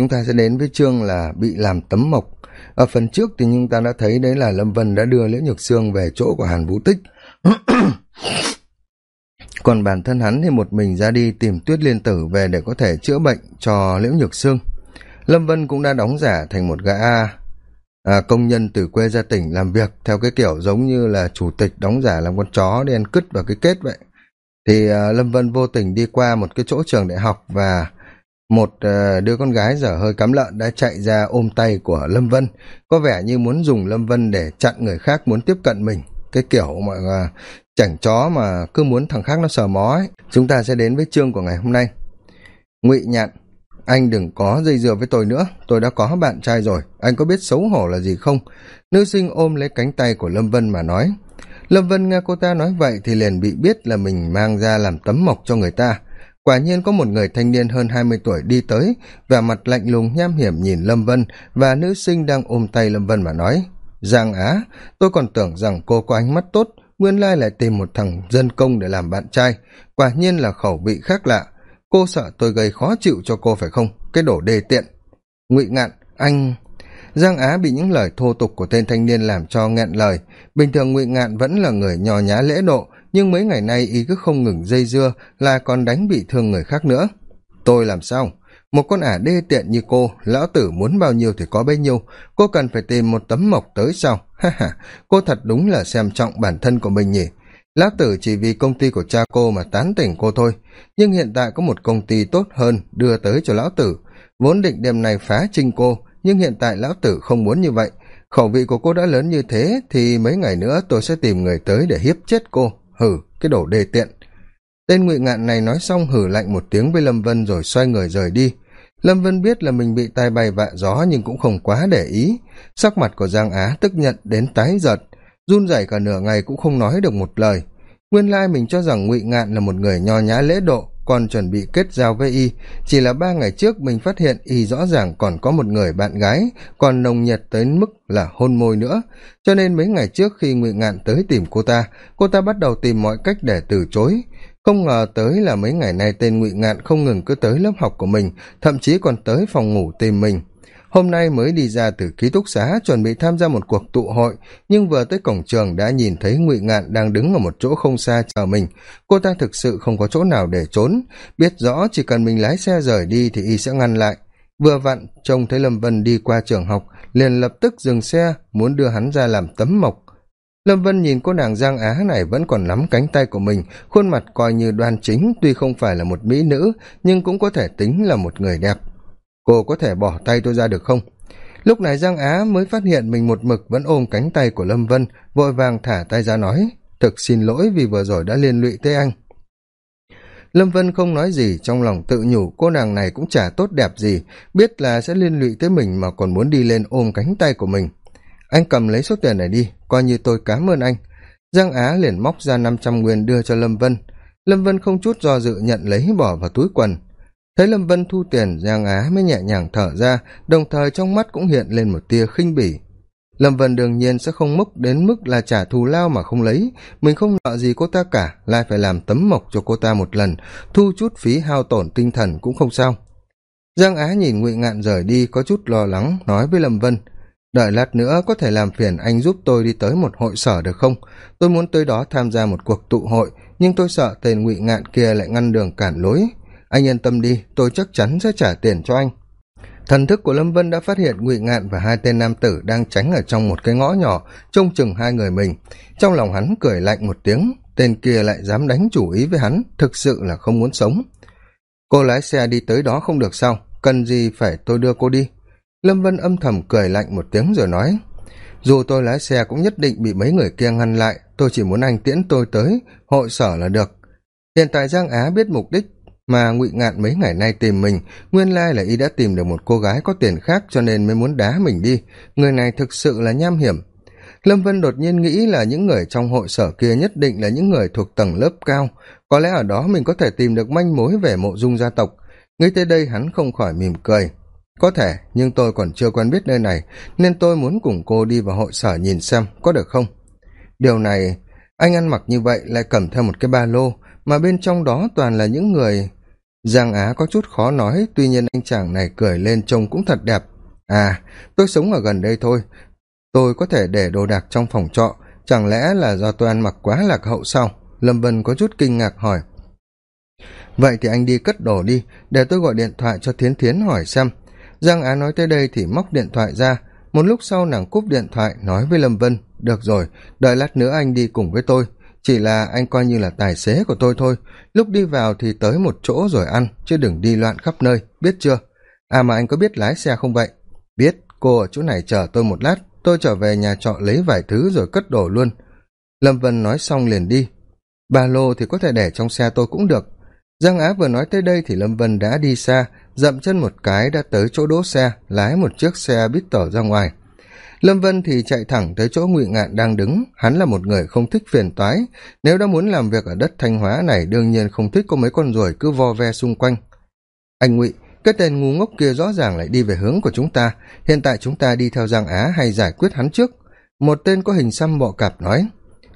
chúng ta sẽ đến với chương là bị làm tấm mộc. Ở phần trước thì chúng ta đã thấy đấy là lâm vân đã đưa liễu nhược sương về chỗ của hàn vũ tích. Còn bản thân hắn thì một mình ra đi tìm tuyết liên tử về để có thể chữa bệnh cho liễu nhược sương. Lâm vân cũng đã đóng giả thành một gã à, công nhân từ quê ra tỉnh làm việc theo cái kiểu giống như là chủ tịch đóng giả làm con chó đen cứt vào cái kết vậy. Thì à, lâm vân vô tình đi qua một cái chỗ trường đại học và một ờ, đứa con gái dở hơi cắm lợn đã chạy ra ôm tay của lâm vân. Có vẻ như muốn dùng lâm vân để chặn người khác muốn tiếp cận mình. Cái kiểu mà ờ, chảnh chó mà cứ muốn thằng khác nó sờ mó ấy. Chúng ta sẽ đến với chương của ngày hôm nay. Ngụy nhạn, anh đừng có dây dưa với tôi nữa. Tôi đã có bạn trai rồi. Anh có biết xấu hổ là gì không? Nữ sinh ôm lấy cánh tay của lâm vân mà nói. Lâm vân nghe cô ta nói vậy thì liền bị biết là mình mang ra làm tấm mộc cho người ta quả nhiên có một người thanh niên hơn hai mươi tuổi đi tới, vẻ mặt lạnh lùng, nham hiểm nhìn lâm vân và nữ sinh đang ôm tay lâm vân mà nói, giang á, tôi còn tưởng rằng cô có ánh mắt tốt, nguyên lai lại tìm một thằng dân công để làm bạn trai. Quả nhiên là khẩu vị khác lạ. Cô sợ tôi gây khó chịu cho cô phải không? Cái đổ đề tiện. Ngụy ngạn, anh giang á bị những lời thô tục của tên thanh niên làm cho nghẹn lời. Bình thường ngụy ngạn vẫn là người nhò nhá lễ độ nhưng mấy ngày nay y cứ không ngừng dây dưa là còn đánh bị thương người khác nữa. Tôi làm sao? Một con ả đê tiện như cô, lão tử muốn bao nhiêu thì có bấy nhiêu, cô cần phải tìm một tấm mộc tới sao? Ha ha, cô thật đúng là xem trọng bản thân của mình nhỉ. Lão tử chỉ vì công ty của cha cô mà tán tỉnh cô thôi, nhưng hiện tại có một công ty tốt hơn đưa tới cho lão tử. Vốn định đêm này phá trinh cô, nhưng hiện tại lão tử không muốn như vậy. Khẩu vị của cô đã lớn như thế thì mấy ngày nữa tôi sẽ tìm người tới để hiếp chết cô hử, cái đổ đề tiện. Tên ngụy ngạn này nói xong hử lạnh một tiếng với lâm vân rồi xoay người rời đi. Lâm vân biết là mình bị tai bay vạ gió nhưng cũng không quá để ý. Sắc mặt của giang á tức nhận đến tái giật run rẩy cả nửa ngày cũng không nói được một lời. Nguyên lai mình cho rằng ngụy ngạn là một người nho nhã lễ độ còn chuẩn bị kết giao với y. Chỉ là ba ngày trước mình phát hiện y rõ ràng còn có một người bạn gái, còn nồng nhiệt tới mức là hôn môi nữa. Cho nên mấy ngày trước khi ngụy ngạn tới tìm cô ta cô ta bắt đầu tìm mọi cách để từ chối. Không ngờ tới là mấy ngày nay tên ngụy ngạn không ngừng cứ tới lớp học của mình, thậm chí còn tới phòng ngủ tìm mình hôm nay mới đi ra từ ký túc xá chuẩn bị tham gia một cuộc tụ hội, nhưng vừa tới cổng trường đã nhìn thấy ngụy ngạn đang đứng ở một chỗ không xa chờ mình. Cô ta thực sự không có chỗ nào để trốn. Biết rõ chỉ cần mình lái xe rời đi thì y sẽ ngăn lại. Vừa vặn, trông thấy lâm vân đi qua trường học, liền lập tức dừng xe, muốn đưa hắn ra làm tấm mộc. Lâm vân nhìn cô nàng giang á này vẫn còn nắm cánh tay của mình, khuôn mặt coi như đoan chính, tuy không phải là một mỹ nữ, nhưng cũng có thể tính là một người đẹp cô có thể bỏ tay tôi ra được không? Lúc này giang á mới phát hiện mình một mực vẫn ôm cánh tay của lâm vân, vội vàng thả tay ra nói, thực xin lỗi vì vừa rồi đã liên lụy tới anh. Lâm vân không nói gì, trong lòng tự nhủ cô nàng này cũng chả tốt đẹp gì, biết là sẽ liên lụy tới mình mà còn muốn đi lên ôm cánh tay của mình. Anh cầm lấy số tiền này đi, coi như tôi cám ơn anh. Giang á liền móc ra năm trăm nguyên đưa cho lâm vân. Lâm vân không chút do dự nhận lấy bỏ vào túi quần thấy lâm vân thu tiền giang á mới nhẹ nhàng thở ra, đồng thời trong mắt cũng hiện lên một tia khinh bỉ. Lâm vân đương nhiên sẽ không múc đến mức là trả thù lao mà không lấy. Mình không nợ gì cô ta cả, lại phải làm tấm mộc cho cô ta một lần, thu chút phí hao tổn tinh thần cũng không sao. Giang á nhìn ngụy ngạn rời đi, có chút lo lắng, nói với lâm vân, đợi lát nữa có thể làm phiền anh giúp tôi đi tới một hội sở được không? Tôi muốn tới đó tham gia một cuộc tụ hội, nhưng tôi sợ tên ngụy ngạn kia lại ngăn đường cản lối anh yên tâm đi, tôi chắc chắn sẽ trả tiền cho anh. Thần thức của lâm vân đã phát hiện ngụy ngạn và hai tên nam tử đang tránh ở trong một cái ngõ nhỏ, trông chừng hai người mình. Trong lòng hắn cười lạnh một tiếng, tên kia lại dám đánh chủ ý với hắn, thực sự là không muốn sống. Cô lái xe đi tới đó không được sao, cần gì phải tôi đưa cô đi? Lâm vân âm thầm cười lạnh một tiếng rồi nói, dù tôi lái xe cũng nhất định bị mấy người kia ngăn lại, tôi chỉ muốn anh tiễn tôi tới, hội sở là được. Hiện tại giang á biết mục đích mà ngụy ngạn mấy ngày nay tìm mình. Nguyên lai là y đã tìm được một cô gái có tiền khác cho nên mới muốn đá mình đi. Người này thực sự là nham hiểm. Lâm vân đột nhiên nghĩ là những người trong hội sở kia nhất định là những người thuộc tầng lớp cao. Có lẽ ở đó mình có thể tìm được manh mối về mộ dung gia tộc. Nghĩ tới đây hắn không khỏi mỉm cười. Có thể, nhưng tôi còn chưa quen biết nơi này, nên tôi muốn cùng cô đi vào hội sở nhìn xem, có được không? Điều này, anh ăn mặc như vậy lại cầm theo một cái ba lô, mà bên trong đó toàn là những người giang á có chút khó nói, tuy nhiên anh chàng này cười lên trông cũng thật đẹp. À tôi sống ở gần đây thôi. Tôi có thể để đồ đạc trong phòng trọ. Chẳng lẽ là do tôi ăn mặc quá lạc hậu sao? Lâm vân có chút kinh ngạc hỏi. Vậy thì anh đi cất đồ đi, để tôi gọi điện thoại cho thiến thiến hỏi xem. Giang á nói tới đây thì móc điện thoại ra. Một lúc sau nàng cúp điện thoại, nói với lâm vân. Được rồi, đợi lát nữa anh đi cùng với tôi chỉ là anh coi như là tài xế của tôi thôi. Lúc đi vào thì tới một chỗ rồi ăn, chứ đừng đi loạn khắp nơi, biết chưa? À mà anh có biết lái xe không vậy? Biết, cô ở chỗ này chờ tôi một lát, tôi trở về nhà trọ lấy vài thứ rồi cất đồ luôn. Lâm vân nói xong liền đi. Ba lô thì có thể để trong xe tôi cũng được. Giang á vừa nói tới đây thì lâm vân đã đi xa, dậm chân một cái đã tới chỗ đỗ xe, lái một chiếc xe bít tở ra ngoài lâm vân thì chạy thẳng tới chỗ ngụy ngạn đang đứng. Hắn là một người không thích phiền toái. Nếu đã muốn làm việc ở đất thanh hóa này, đương nhiên không thích có mấy con ruồi cứ vo ve xung quanh. Anh ngụy, cái tên ngu ngốc kia rõ ràng lại đi về hướng của chúng ta. Hiện tại chúng ta đi theo giang á hay giải quyết hắn trước? Một tên có hình xăm bọ cạp nói.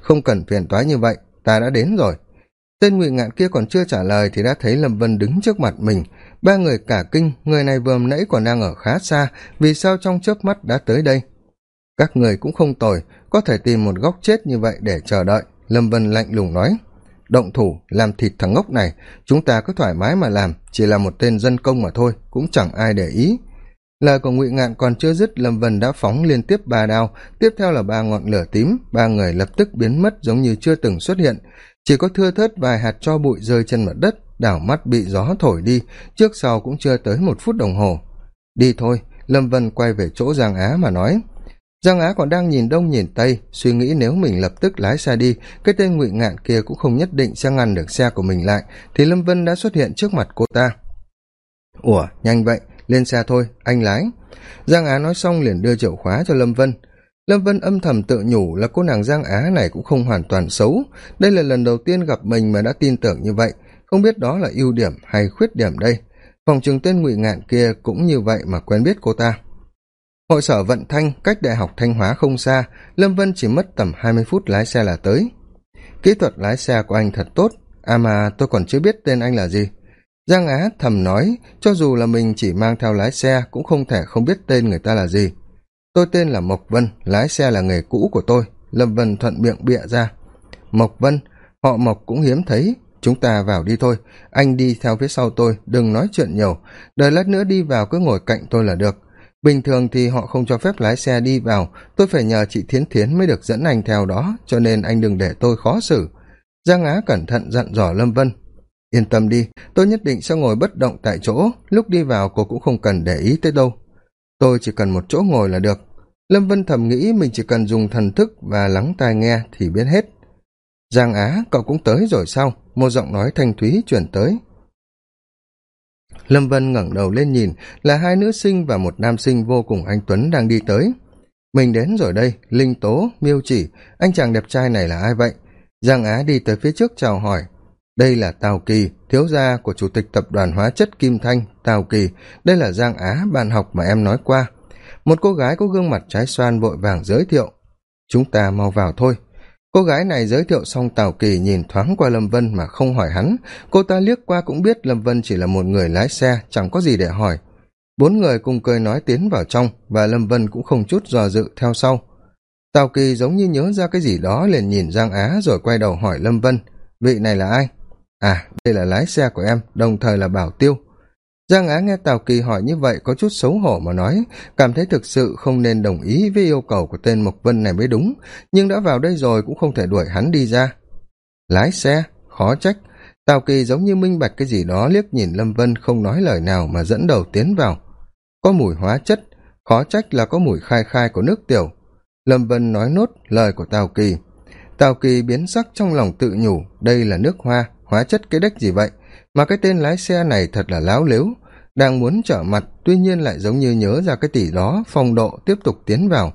Không cần phiền toái như vậy, ta đã đến rồi. Tên ngụy ngạn kia còn chưa trả lời thì đã thấy lâm vân đứng trước mặt mình. Ba người cả kinh, người này vừa nãy còn đang ở khá xa, vì sao trong chớp mắt đã tới đây? Các người cũng không tồi, có thể tìm một góc chết như vậy để chờ đợi, lâm vân lạnh lùng nói. Động thủ, làm thịt thằng ngốc này, chúng ta cứ thoải mái mà làm, chỉ là một tên dân công mà thôi, cũng chẳng ai để ý. Lời của ngụy ngạn còn chưa dứt, lâm vân đã phóng liên tiếp ba đao, tiếp theo là ba ngọn lửa tím, ba người lập tức biến mất giống như chưa từng xuất hiện. Chỉ có thưa thớt vài hạt cho bụi rơi trên mặt đất, đảo mắt bị gió thổi đi, trước sau cũng chưa tới một phút đồng hồ. Đi thôi, lâm vân quay về chỗ giang á mà nói giang á còn đang nhìn đông nhìn tây, suy nghĩ nếu mình lập tức lái xe đi, cái tên ngụy ngạn kia cũng không nhất định sẽ ngăn được xe của mình lại, thì lâm vân đã xuất hiện trước mặt cô ta. Ủa, nhanh vậy, lên xe thôi, anh lái. Giang á nói xong liền đưa chìa khóa cho lâm vân. Lâm vân âm thầm tự nhủ là cô nàng giang á này cũng không hoàn toàn xấu. Đây là lần đầu tiên gặp mình mà đã tin tưởng như vậy. Không biết đó là ưu điểm hay khuyết điểm đây. Phòng trường tên ngụy ngạn kia cũng như vậy mà quen biết cô ta hội sở vận thanh cách đại học thanh hóa không xa, lâm vân chỉ mất tầm hai mươi phút lái xe là tới. Kỹ thuật lái xe của anh thật tốt à mà tôi còn chưa biết tên anh là gì. Giang á thầm nói, cho dù là mình chỉ mang theo lái xe cũng không thể không biết tên người ta là gì. Tôi tên là mộc vân, lái xe là nghề cũ của tôi, lâm vân thuận miệng bịa ra. Mộc vân, họ mộc cũng hiếm thấy, chúng ta vào đi thôi, anh đi theo phía sau tôi, đừng nói chuyện nhiều. Đợi lát nữa đi vào cứ ngồi cạnh tôi là được bình thường thì họ không cho phép lái xe đi vào. Tôi phải nhờ chị thiến thiến mới được dẫn anh theo đó, cho nên anh đừng để tôi khó xử. Giang á cẩn thận dặn dò lâm vân. Yên tâm đi, tôi nhất định sẽ ngồi bất động tại chỗ. Lúc đi vào cô cũng không cần để ý tới đâu. Tôi chỉ cần một chỗ ngồi là được. Lâm vân thầm nghĩ mình chỉ cần dùng thần thức và lắng tai nghe thì biết hết. Giang á, cậu cũng tới rồi sao? Một giọng nói thanh thúy chuyển tới lâm vân ngẩng đầu lên nhìn, là hai nữ sinh và một nam sinh vô cùng anh tuấn đang đi tới. Mình đến rồi đây, linh tố, miêu chỉ. Anh chàng đẹp trai này là ai vậy? Giang á đi tới phía trước chào hỏi. Đây là tào kỳ, thiếu gia của chủ tịch tập đoàn hóa chất kim thanh, tào kỳ. Đây là giang á, bạn học mà em nói qua. Một cô gái có gương mặt trái xoan vội vàng giới thiệu. Chúng ta mau vào thôi cô gái này giới thiệu xong tào kỳ nhìn thoáng qua lâm vân mà không hỏi hắn. Cô ta liếc qua cũng biết lâm vân chỉ là một người lái xe, chẳng có gì để hỏi. Bốn người cùng cười nói tiến vào trong và lâm vân cũng không chút dò dự theo sau. Tào kỳ giống như nhớ ra cái gì đó liền nhìn giang á rồi quay đầu hỏi lâm vân. Vị này là ai? À đây là lái xe của em, đồng thời là bảo tiêu giang á nghe tào kỳ hỏi như vậy có chút xấu hổ mà nói, cảm thấy thực sự không nên đồng ý với yêu cầu của tên mộc vân này mới đúng, nhưng đã vào đây rồi cũng không thể đuổi hắn đi ra. Lái xe, khó trách. Tào kỳ giống như minh bạch cái gì đó, liếc nhìn lâm vân không nói lời nào mà dẫn đầu tiến vào. Có mùi hóa chất, khó trách là có mùi khai khai của nước tiểu. Lâm vân nói nốt lời của tào kỳ. Tào kỳ biến sắc trong lòng tự nhủ, đây là nước hoa, hóa chất cái đếch gì vậy? Mà cái tên lái xe này thật là láo lếu, đang muốn trở mặt, tuy nhiên lại giống như nhớ ra cái tỷ đó, phong độ tiếp tục tiến vào.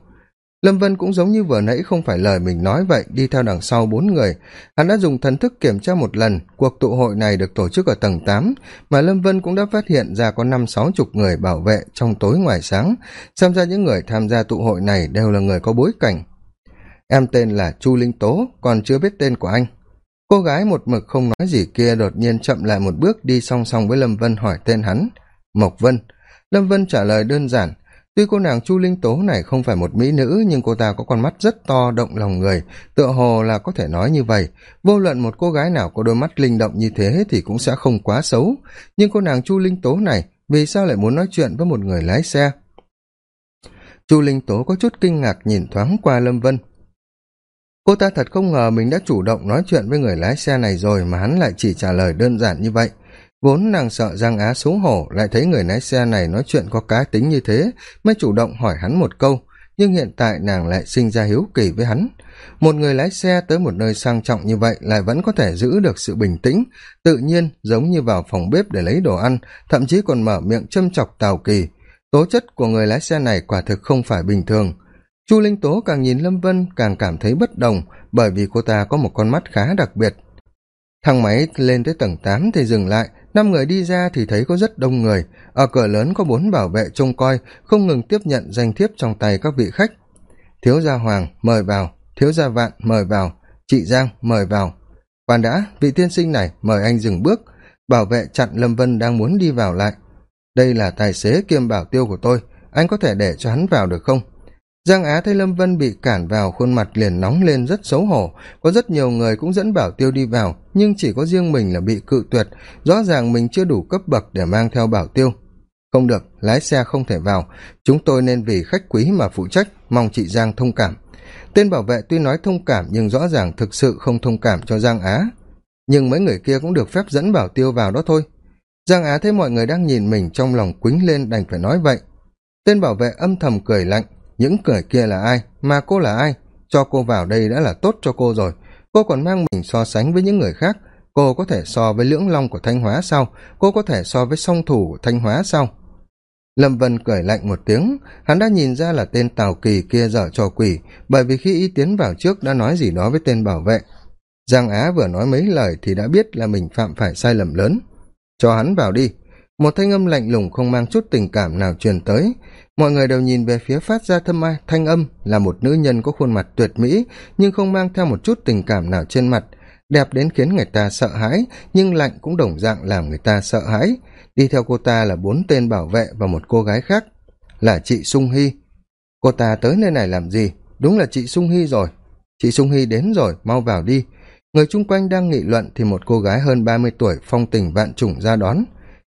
Lâm vân cũng giống như vừa nãy không phải lời mình nói vậy, đi theo đằng sau bốn người. Hắn đã dùng thần thức kiểm tra một lần, cuộc tụ hội này được tổ chức ở tầng tám, mà lâm vân cũng đã phát hiện ra có năm sáu chục người bảo vệ trong tối ngoài sáng. Xem ra những người tham gia tụ hội này đều là người có bối cảnh. Em tên là chu linh tố, còn chưa biết tên của anh cô gái một mực không nói gì kia đột nhiên chậm lại một bước đi song song với lâm vân hỏi tên hắn. Mộc vân. Lâm vân trả lời đơn giản. Tuy cô nàng chu linh tố này không phải một mỹ nữ, nhưng cô ta có con mắt rất to, động lòng người. Tựa hồ là có thể nói như vậy. Vô luận một cô gái nào có đôi mắt linh động như thế thì cũng sẽ không quá xấu. Nhưng cô nàng chu linh tố này, vì sao lại muốn nói chuyện với một người lái xe? Chu linh tố có chút kinh ngạc nhìn thoáng qua lâm vân cô ta thật không ngờ mình đã chủ động nói chuyện với người lái xe này rồi mà hắn lại chỉ trả lời đơn giản như vậy. Vốn nàng sợ giang á xấu hổ, lại thấy người lái xe này nói chuyện có cá tính như thế, mới chủ động hỏi hắn một câu. Nhưng hiện tại nàng lại sinh ra hiếu kỳ với hắn. Một người lái xe tới một nơi sang trọng như vậy lại vẫn có thể giữ được sự bình tĩnh, tự nhiên giống như vào phòng bếp để lấy đồ ăn, thậm chí còn mở miệng châm chọc tào kỳ. Tố chất của người lái xe này quả thực không phải bình thường chu linh tố càng nhìn lâm vân càng cảm thấy bất đồng bởi vì cô ta có một con mắt khá đặc biệt. Thang máy lên tới tầng tám thì dừng lại, năm người đi ra thì thấy có rất đông người. Ở cửa lớn có bốn bảo vệ trông coi, không ngừng tiếp nhận danh thiếp trong tay các vị khách. Thiếu gia hoàng, mời vào. Thiếu gia vạn, mời vào. Chị giang, mời vào. Khoan đã, vị tiên sinh này, mời anh dừng bước. Bảo vệ chặn lâm vân đang muốn đi vào lại. Đây là tài xế kiêm bảo tiêu của tôi, anh có thể để cho hắn vào được không? Giang á thấy lâm vân bị cản vào, khuôn mặt liền nóng lên rất xấu hổ. Có rất nhiều người cũng dẫn bảo tiêu đi vào, nhưng chỉ có riêng mình là bị cự tuyệt. Rõ ràng mình chưa đủ cấp bậc để mang theo bảo tiêu. Không được, lái xe không thể vào. Chúng tôi nên vì khách quý mà phụ trách, mong chị giang thông cảm. Tên bảo vệ tuy nói thông cảm nhưng rõ ràng thực sự không thông cảm cho giang á. Nhưng mấy người kia cũng được phép dẫn bảo tiêu vào đó thôi. Giang á thấy mọi người đang nhìn mình trong lòng quýnh lên đành phải nói vậy. Tên bảo vệ âm thầm cười lạnh những cười kia là ai? Mà cô là ai? Cho cô vào đây đã là tốt cho cô rồi. Cô còn mang mình so sánh với những người khác. Cô có thể so với lưỡng long của thanh hóa sao? Cô có thể so với song thủ của thanh hóa sao? Lâm vân cười lạnh một tiếng. Hắn đã nhìn ra là tên tào kỳ kia dở trò quỷ, bởi vì khi y tiến vào trước đã nói gì đó với tên bảo vệ. Giang á vừa nói mấy lời thì đã biết là mình phạm phải sai lầm lớn. Cho hắn vào đi một thanh âm lạnh lùng không mang chút tình cảm nào truyền tới. Mọi người đều nhìn về phía phát ra thâm ai. Thanh âm là một nữ nhân có khuôn mặt tuyệt mỹ, nhưng không mang theo một chút tình cảm nào trên mặt. Đẹp đến khiến người ta sợ hãi, nhưng lạnh cũng đồng dạng làm người ta sợ hãi. Đi theo cô ta là bốn tên bảo vệ và một cô gái khác. Là chị sung hy. Cô ta tới nơi này làm gì? Đúng là chị sung hy rồi. Chị sung hy đến rồi, mau vào đi. Người chung quanh đang nghị luận thì một cô gái hơn ba mươi tuổi phong tình vạn chủng ra đón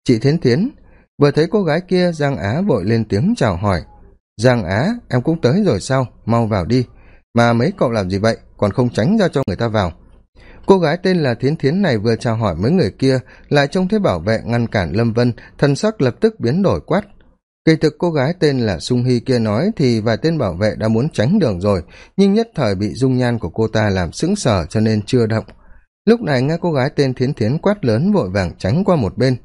chị thiến thiến, vừa thấy cô gái kia giang á vội lên tiếng chào hỏi. Giang á, em cũng tới rồi sao? Mau vào đi. Mà mấy cậu làm gì vậy? Còn không tránh ra cho người ta vào. Cô gái tên là thiến thiến này vừa chào hỏi mấy người kia, lại trông thấy bảo vệ ngăn cản lâm vân, thân sắc lập tức biến đổi quát. Kỳ thực cô gái tên là sung hy kia nói thì vài tên bảo vệ đã muốn tránh đường rồi, nhưng nhất thời bị dung nhan của cô ta làm sững sờ cho nên chưa động. Lúc này nghe cô gái tên thiến thiến quát lớn vội vàng tránh qua một bên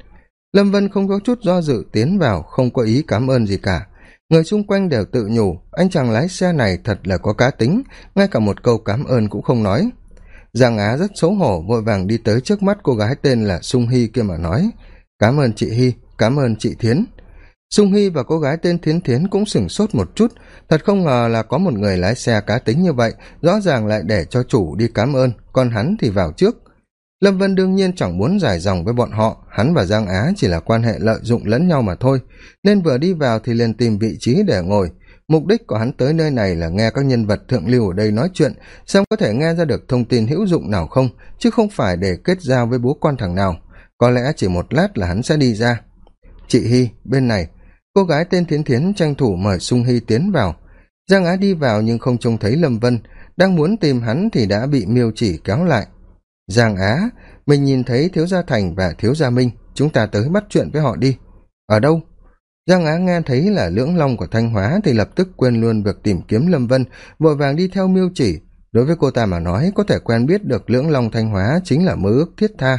lâm vân không có chút do dự tiến vào, không có ý cảm ơn gì cả. Người xung quanh đều tự nhủ, anh chàng lái xe này thật là có cá tính, ngay cả một câu cảm ơn cũng không nói. Giang á rất xấu hổ, vội vàng đi tới trước mắt cô gái tên là sung hy kia mà nói, cảm ơn chị hy, cảm ơn chị thiến. Sung hy và cô gái tên thiến thiến cũng sửng sốt một chút, thật không ngờ là có một người lái xe cá tính như vậy, rõ ràng lại để cho chủ đi cảm ơn, còn hắn thì vào trước lâm vân đương nhiên chẳng muốn giải dòng với bọn họ, hắn và giang á chỉ là quan hệ lợi dụng lẫn nhau mà thôi. Nên vừa đi vào thì liền tìm vị trí để ngồi. Mục đích của hắn tới nơi này là nghe các nhân vật thượng lưu ở đây nói chuyện, xem có thể nghe ra được thông tin hữu dụng nào không, chứ không phải để kết giao với bố quan thằng nào. Có lẽ chỉ một lát là hắn sẽ đi ra. Chị hy bên này. Cô gái tên thiến thiến tranh thủ mời sung hy tiến vào. Giang á đi vào nhưng không trông thấy lâm vân. Đang muốn tìm hắn thì đã bị miêu chỉ kéo lại giang á mình nhìn thấy thiếu gia thành và thiếu gia minh chúng ta tới bắt chuyện với họ đi. Ở đâu? Giang á nghe thấy là lưỡng long của thanh hóa thì lập tức quên luôn việc tìm kiếm lâm vân vội vàng đi theo miêu chỉ. Đối với cô ta mà nói có thể quen biết được lưỡng long thanh hóa chính là mơ ước thiết tha.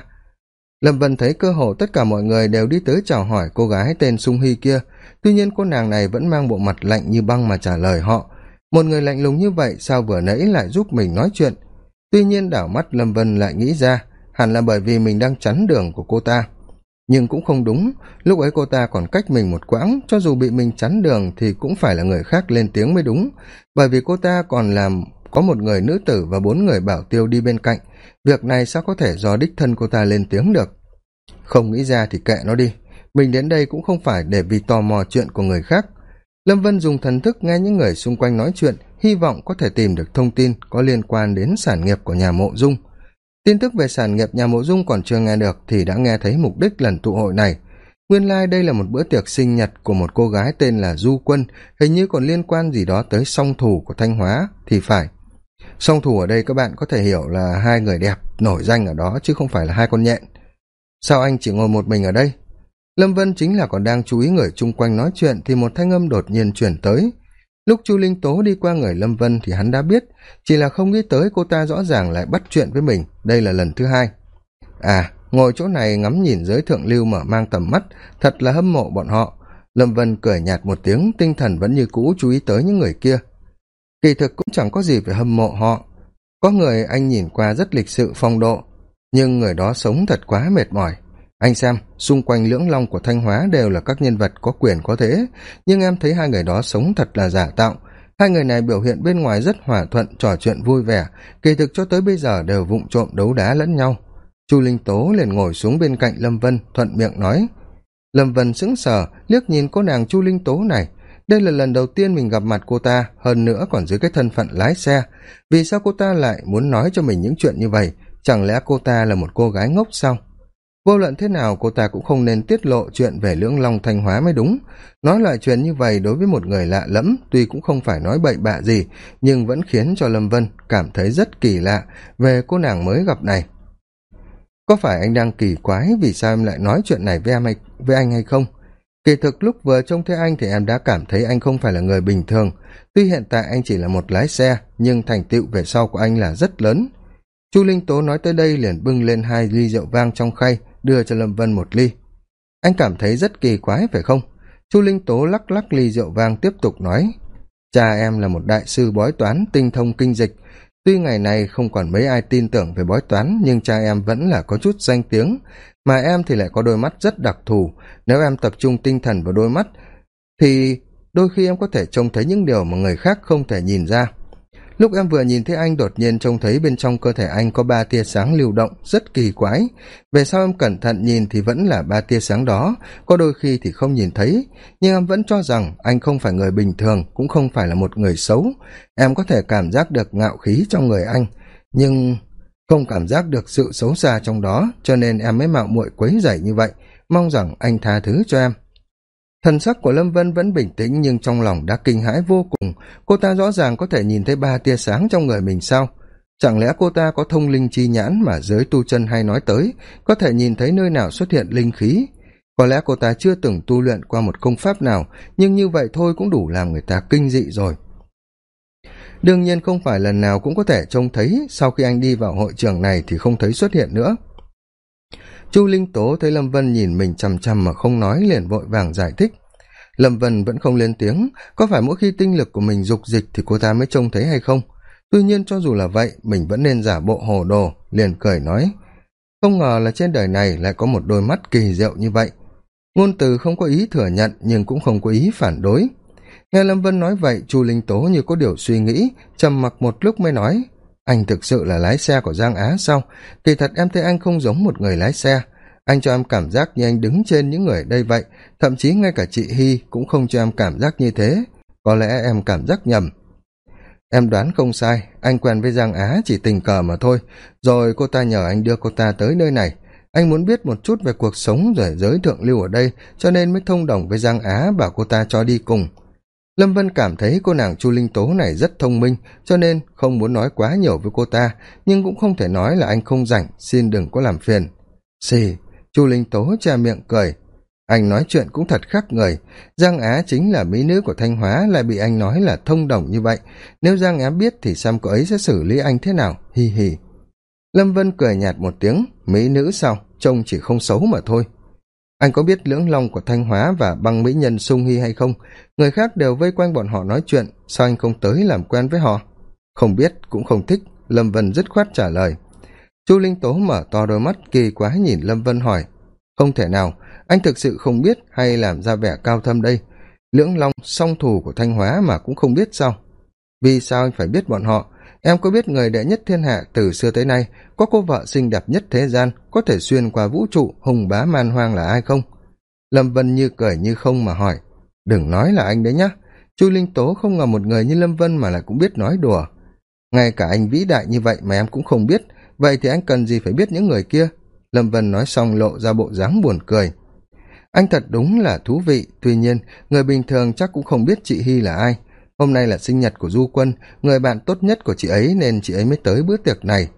Lâm vân thấy cơ hội, tất cả mọi người đều đi tới chào hỏi cô gái tên sung hy kia. Tuy nhiên cô nàng này vẫn mang bộ mặt lạnh như băng mà trả lời họ. Một người lạnh lùng như vậy sao vừa nãy lại giúp mình nói chuyện? Tuy nhiên đảo mắt lâm vân lại nghĩ ra, hẳn là bởi vì mình đang chắn đường của cô ta. Nhưng cũng không đúng, lúc ấy cô ta còn cách mình một quãng, cho dù bị mình chắn đường thì cũng phải là người khác lên tiếng mới đúng. Bởi vì cô ta còn làm, có một người nữ tử và bốn người bảo tiêu đi bên cạnh. Việc này sao có thể do đích thân cô ta lên tiếng được? Không nghĩ ra thì kệ nó đi. Mình đến đây cũng không phải để vì tò mò chuyện của người khác lâm vân dùng thần thức nghe những người xung quanh nói chuyện, hy vọng có thể tìm được thông tin có liên quan đến sản nghiệp của nhà mộ dung. Tin tức về sản nghiệp nhà mộ dung còn chưa nghe được thì đã nghe thấy mục đích lần tụ hội này. Nguyên lai、like、đây là một bữa tiệc sinh nhật của một cô gái tên là du quân, hình như còn liên quan gì đó tới song thủ của thanh hóa, thì phải. Song thủ ở đây các bạn có thể hiểu là hai người đẹp nổi danh ở đó chứ không phải là hai con nhện. Sao anh chỉ ngồi một mình ở đây? Lâm vân chính là còn đang chú ý người chung quanh nói chuyện thì một thanh âm đột nhiên chuyển tới. Lúc chu linh tố đi qua người lâm vân thì hắn đã biết, chỉ là không nghĩ tới cô ta rõ ràng lại bắt chuyện với mình. Đây là lần thứ hai. À ngồi chỗ này ngắm nhìn giới thượng lưu mở mang tầm mắt, thật là hâm mộ bọn họ. Lâm vân cười nhạt một tiếng, tinh thần vẫn như cũ chú ý tới những người kia. Kỳ thực cũng chẳng có gì phải hâm mộ họ. Có người anh nhìn qua rất lịch sự, phong độ, nhưng người đó sống thật quá mệt mỏi anh xem xung quanh lưỡng long của thanh hóa đều là các nhân vật có quyền có thế. Nhưng em thấy hai người đó sống thật là giả tạo. Hai người này biểu hiện bên ngoài rất hòa thuận, trò chuyện vui vẻ. Kỳ thực cho tới bây giờ đều vụng trộm đấu đá lẫn nhau. Chu linh tố liền ngồi xuống bên cạnh lâm vân, thuận miệng nói. Lâm vân sững sờ, liếc nhìn cô nàng chu linh tố này. Đây là lần đầu tiên mình gặp mặt cô ta, hơn nữa còn dưới cái thân phận lái xe. Vì sao cô ta lại muốn nói cho mình những chuyện như vậy? Chẳng lẽ cô ta là một cô gái ngốc sao? Vô luận thế nào cô ta cũng không nên tiết lộ chuyện về lưỡng long thanh hóa mới đúng. Nói loại chuyện như vậy đối với một người lạ lẫm, tuy cũng không phải nói bậy bạ gì, nhưng vẫn khiến cho lâm vân cảm thấy rất kỳ lạ về cô nàng mới gặp này. Có phải anh đang kỳ quái vì sao em lại nói chuyện này với em hay, với anh hay không? Kỳ thực lúc vừa trông thấy anh thì em đã cảm thấy anh không phải là người bình thường. Tuy hiện tại anh chỉ là một lái xe, nhưng thành tựu về sau của anh là rất lớn. Chu linh tố nói tới đây liền bưng lên hai ly rượu vang trong khay đưa cho lâm vân một ly. Anh cảm thấy rất kỳ quái phải không? Chu linh tố lắc lắc ly rượu vang tiếp tục nói, cha em là một đại sư bói toán tinh thông kinh dịch. Tuy ngày này không còn mấy ai tin tưởng về bói toán, nhưng cha em vẫn là có chút danh tiếng. Mà em thì lại có đôi mắt rất đặc thù. Nếu em tập trung tinh thần vào đôi mắt, thì đôi khi em có thể trông thấy những điều mà người khác không thể nhìn ra lúc em vừa nhìn thấy anh, đột nhiên trông thấy bên trong cơ thể anh có ba tia sáng lưu động, rất kỳ quái. Về sau em cẩn thận nhìn thì vẫn là ba tia sáng đó, có đôi khi thì không nhìn thấy. Nhưng em vẫn cho rằng anh không phải người bình thường, cũng không phải là một người xấu. Em có thể cảm giác được ngạo khí trong người anh, nhưng không cảm giác được sự xấu xa trong đó, cho nên em mới mạo muội quấy dày như vậy. Mong rằng anh tha thứ cho em thần sắc của lâm vân vẫn bình tĩnh nhưng trong lòng đã kinh hãi vô cùng. Cô ta rõ ràng có thể nhìn thấy ba tia sáng trong người mình sao? Chẳng lẽ cô ta có thông linh chi nhãn mà giới tu chân hay nói tới, có thể nhìn thấy nơi nào xuất hiện linh khí? Có lẽ cô ta chưa từng tu luyện qua một công pháp nào, nhưng như vậy thôi cũng đủ làm người ta kinh dị rồi. Đương nhiên không phải lần nào cũng có thể trông thấy, sau khi anh đi vào hội trường này thì không thấy xuất hiện nữa chu linh tố thấy lâm vân nhìn mình chằm chằm mà không nói liền vội vàng giải thích. Lâm vân vẫn không lên tiếng, có phải mỗi khi tinh lực của mình dục dịch thì cô ta mới trông thấy hay không? Tuy nhiên cho dù là vậy, mình vẫn nên giả bộ hồ đồ, liền cười nói. Không ngờ là trên đời này lại có một đôi mắt kỳ diệu như vậy. Ngôn từ không có ý thừa nhận nhưng cũng không có ý phản đối. Nghe lâm vân nói vậy, chu linh tố như có điều suy nghĩ, trầm mặc một lúc mới nói anh thực sự là lái xe của giang á sao? Kỳ thật em thấy anh không giống một người lái xe. Anh cho em cảm giác như anh đứng trên những người đây vậy. Thậm chí ngay cả chị hy cũng không cho em cảm giác như thế. Có lẽ em cảm giác nhầm. Em đoán không sai. Anh quen với giang á chỉ tình cờ mà thôi. Rồi cô ta nhờ anh đưa cô ta tới nơi này. Anh muốn biết một chút về cuộc sống rồi giới thượng lưu ở đây, cho nên mới thông đồng với giang á bảo cô ta cho đi cùng lâm vân cảm thấy cô nàng chu linh tố này rất thông minh, cho nên không muốn nói quá nhiều với cô ta, nhưng cũng không thể nói là anh không rảnh, xin đừng có làm phiền. Xì, chu linh tố che miệng cười. Anh nói chuyện cũng thật khác người. Giang á chính là mỹ nữ của thanh hóa, lại bị anh nói là thông đồng như vậy. Nếu giang á biết thì xem cô ấy sẽ xử lý anh thế nào. Hi hi. Lâm vân cười nhạt một tiếng. Mỹ nữ sao? Trông chỉ không xấu mà thôi anh có biết lưỡng long của thanh hóa và băng mỹ nhân sung hy hay không? Người khác đều vây quanh bọn họ nói chuyện, sao anh không tới làm quen với họ? Không biết, cũng không thích, lâm vân dứt khoát trả lời. Chu linh tố mở to đôi mắt, kỳ quá nhìn lâm vân hỏi. Không thể nào, anh thực sự không biết hay làm ra vẻ cao thâm đây. Lưỡng long song thù của thanh hóa mà cũng không biết sao? Vì sao anh phải biết bọn họ? Em có biết người đệ nhất thiên hạ từ xưa tới nay có cô vợ xinh đẹp nhất thế gian có thể xuyên qua vũ trụ hùng bá man hoang là ai không? Lâm vân như cười như không mà hỏi. Đừng nói là anh đấy nhá. Chu linh tố không ngờ một người như lâm vân mà lại cũng biết nói đùa. Ngay cả anh vĩ đại như vậy mà em cũng không biết. Vậy thì anh cần gì phải biết những người kia? Lâm vân nói xong lộ ra bộ dáng buồn cười. Anh thật đúng là thú vị, tuy nhiên người bình thường chắc cũng không biết chị hy là ai hôm nay là sinh nhật của du quân, người bạn tốt nhất của chị ấy nên chị ấy mới tới bữa tiệc này.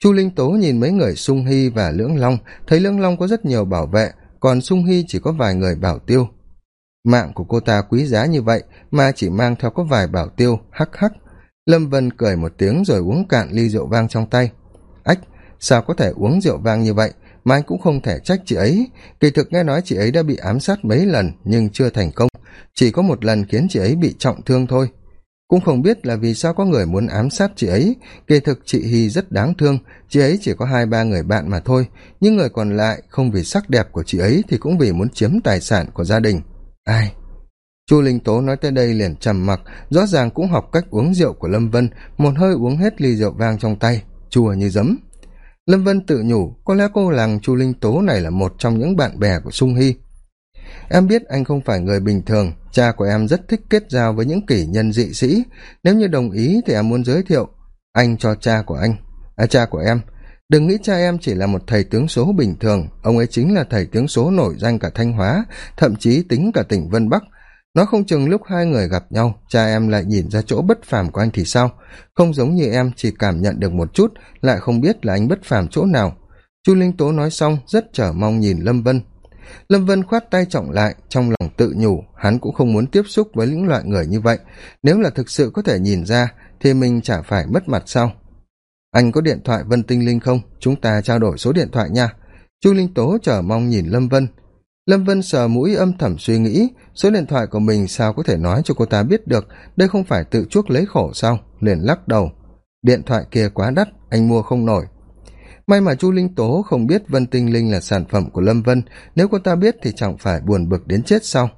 Chu linh tố nhìn mấy người sung hy và lưỡng long, thấy lưỡng long có rất nhiều bảo vệ, còn sung hy chỉ có vài người bảo tiêu. Mạng của cô ta quý giá như vậy mà chỉ mang theo có vài bảo tiêu, hắc hắc. Lâm vân cười một tiếng rồi uống cạn ly rượu vang trong tay. Ách, sao có thể uống rượu vang như vậy? Mà anh cũng không thể trách chị ấy. Kỳ thực nghe nói chị ấy đã bị ám sát mấy lần, nhưng chưa thành công. Chỉ có một lần khiến chị ấy bị trọng thương thôi. Cũng không biết là vì sao có người muốn ám sát chị ấy. Kỳ thực chị hy rất đáng thương. Chị ấy chỉ có hai ba người bạn mà thôi. Nhưng người còn lại không vì sắc đẹp của chị ấy thì cũng vì muốn chiếm tài sản của gia đình. Ai? Chu linh tố nói tới đây liền trầm mặc, rõ ràng cũng học cách uống rượu của lâm vân, một hơi uống hết ly rượu vang trong tay. Chùa như giấm lâm vân tự nhủ, có lẽ cô làng chu linh tố này là một trong những bạn bè của sung hy. Em biết anh không phải người bình thường, cha của em rất thích kết giao với những kỷ nhân dị sĩ. Nếu như đồng ý thì em muốn giới thiệu anh cho cha của anh à cha của em. Đừng nghĩ cha em chỉ là một thầy tướng số bình thường, ông ấy chính là thầy tướng số nổi danh cả thanh hóa, thậm chí tính cả tỉnh vân bắc nó không chừng lúc hai người gặp nhau, cha em lại nhìn ra chỗ bất phàm của anh thì sao? Không giống như em, chỉ cảm nhận được một chút, lại không biết là anh bất phàm chỗ nào. Chu linh tố nói xong, rất chờ mong nhìn lâm vân. Lâm vân khoát tay trọng lại, trong lòng tự nhủ, hắn cũng không muốn tiếp xúc với những loại người như vậy. Nếu là thực sự có thể nhìn ra, thì mình chả phải mất mặt sao? Anh có điện thoại vân tinh linh không? Chúng ta trao đổi số điện thoại nha. Chu linh tố chờ mong nhìn lâm vân lâm vân sờ mũi âm thầm suy nghĩ, số điện thoại của mình sao có thể nói cho cô ta biết được, đây không phải tự chuốc lấy khổ sao, liền lắc đầu. Điện thoại kia quá đắt, anh mua không nổi. May mà chu linh tố không biết vân tinh linh là sản phẩm của lâm vân, nếu cô ta biết thì chẳng phải buồn bực đến chết sau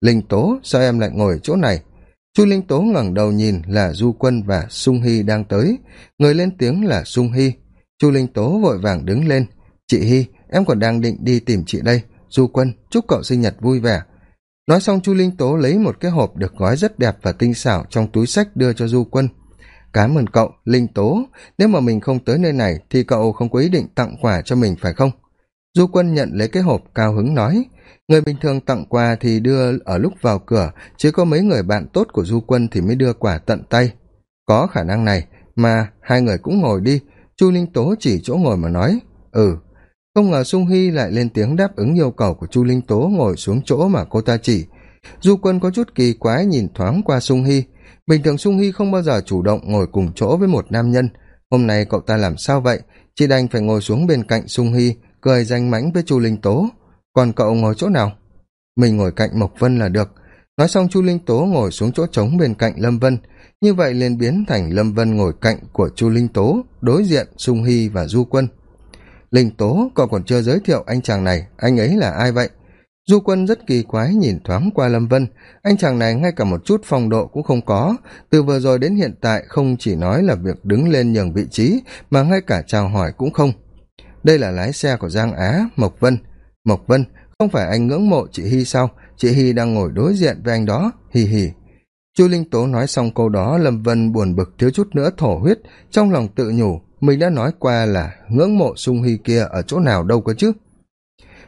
linh tố, sao em lại ngồi chỗ này? Chu linh tố ngẩng đầu nhìn là du quân và sung hy đang tới. Người lên tiếng là sung hy. Chu linh tố vội vàng đứng lên. Chị hy, em còn đang định đi tìm chị đây du quân, chúc cậu sinh nhật vui vẻ. Nói xong, chu linh tố lấy một cái hộp được gói rất đẹp và tinh xảo trong túi sách đưa cho du quân. Cám ơn cậu, linh tố. Nếu mà mình không tới nơi này thì cậu không có ý định tặng quà cho mình, phải không? Du quân nhận lấy cái hộp cao hứng nói, người bình thường tặng quà thì đưa ở lúc vào cửa chỉ có mấy người bạn tốt của du quân thì mới đưa quà tận tay. Có khả năng này, mà hai người cũng ngồi đi. Chu linh tố chỉ chỗ ngồi mà nói ừ không ngờ sung hy lại lên tiếng đáp ứng yêu cầu của chu linh tố ngồi xuống chỗ mà cô ta chỉ. Du quân có chút kỳ quái nhìn thoáng qua sung hy bình thường sung hy không bao giờ chủ động ngồi cùng chỗ với một nam nhân. Hôm nay cậu ta làm sao vậy? Chị đành phải ngồi xuống bên cạnh sung hy cười danh mãnh với chu linh tố. Còn cậu ngồi chỗ nào? Mình ngồi cạnh mộc vân là được. Nói xong chu linh tố ngồi xuống chỗ trống bên cạnh lâm vân. Như vậy liền biến thành lâm vân ngồi cạnh của chu linh tố, đối diện sung hy và du quân linh tố cậu còn chưa giới thiệu anh chàng này, anh ấy là ai vậy? Du quân rất kỳ quái nhìn thoáng qua lâm vân. Anh chàng này ngay cả một chút phong độ cũng không có. Từ vừa rồi đến hiện tại không chỉ nói là việc đứng lên nhường vị trí, mà ngay cả chào hỏi cũng không. Đây là lái xe của giang á, mộc vân. Mộc vân, không phải anh ngưỡng mộ chị hy sao? Chị hy đang ngồi đối diện với anh đó. Hì hì. Chu linh tố nói xong câu đó, lâm vân buồn bực thiếu chút nữa thổ huyết, trong lòng tự nhủ mình đã nói qua là ngưỡng mộ sung hy kia ở chỗ nào đâu có chứ?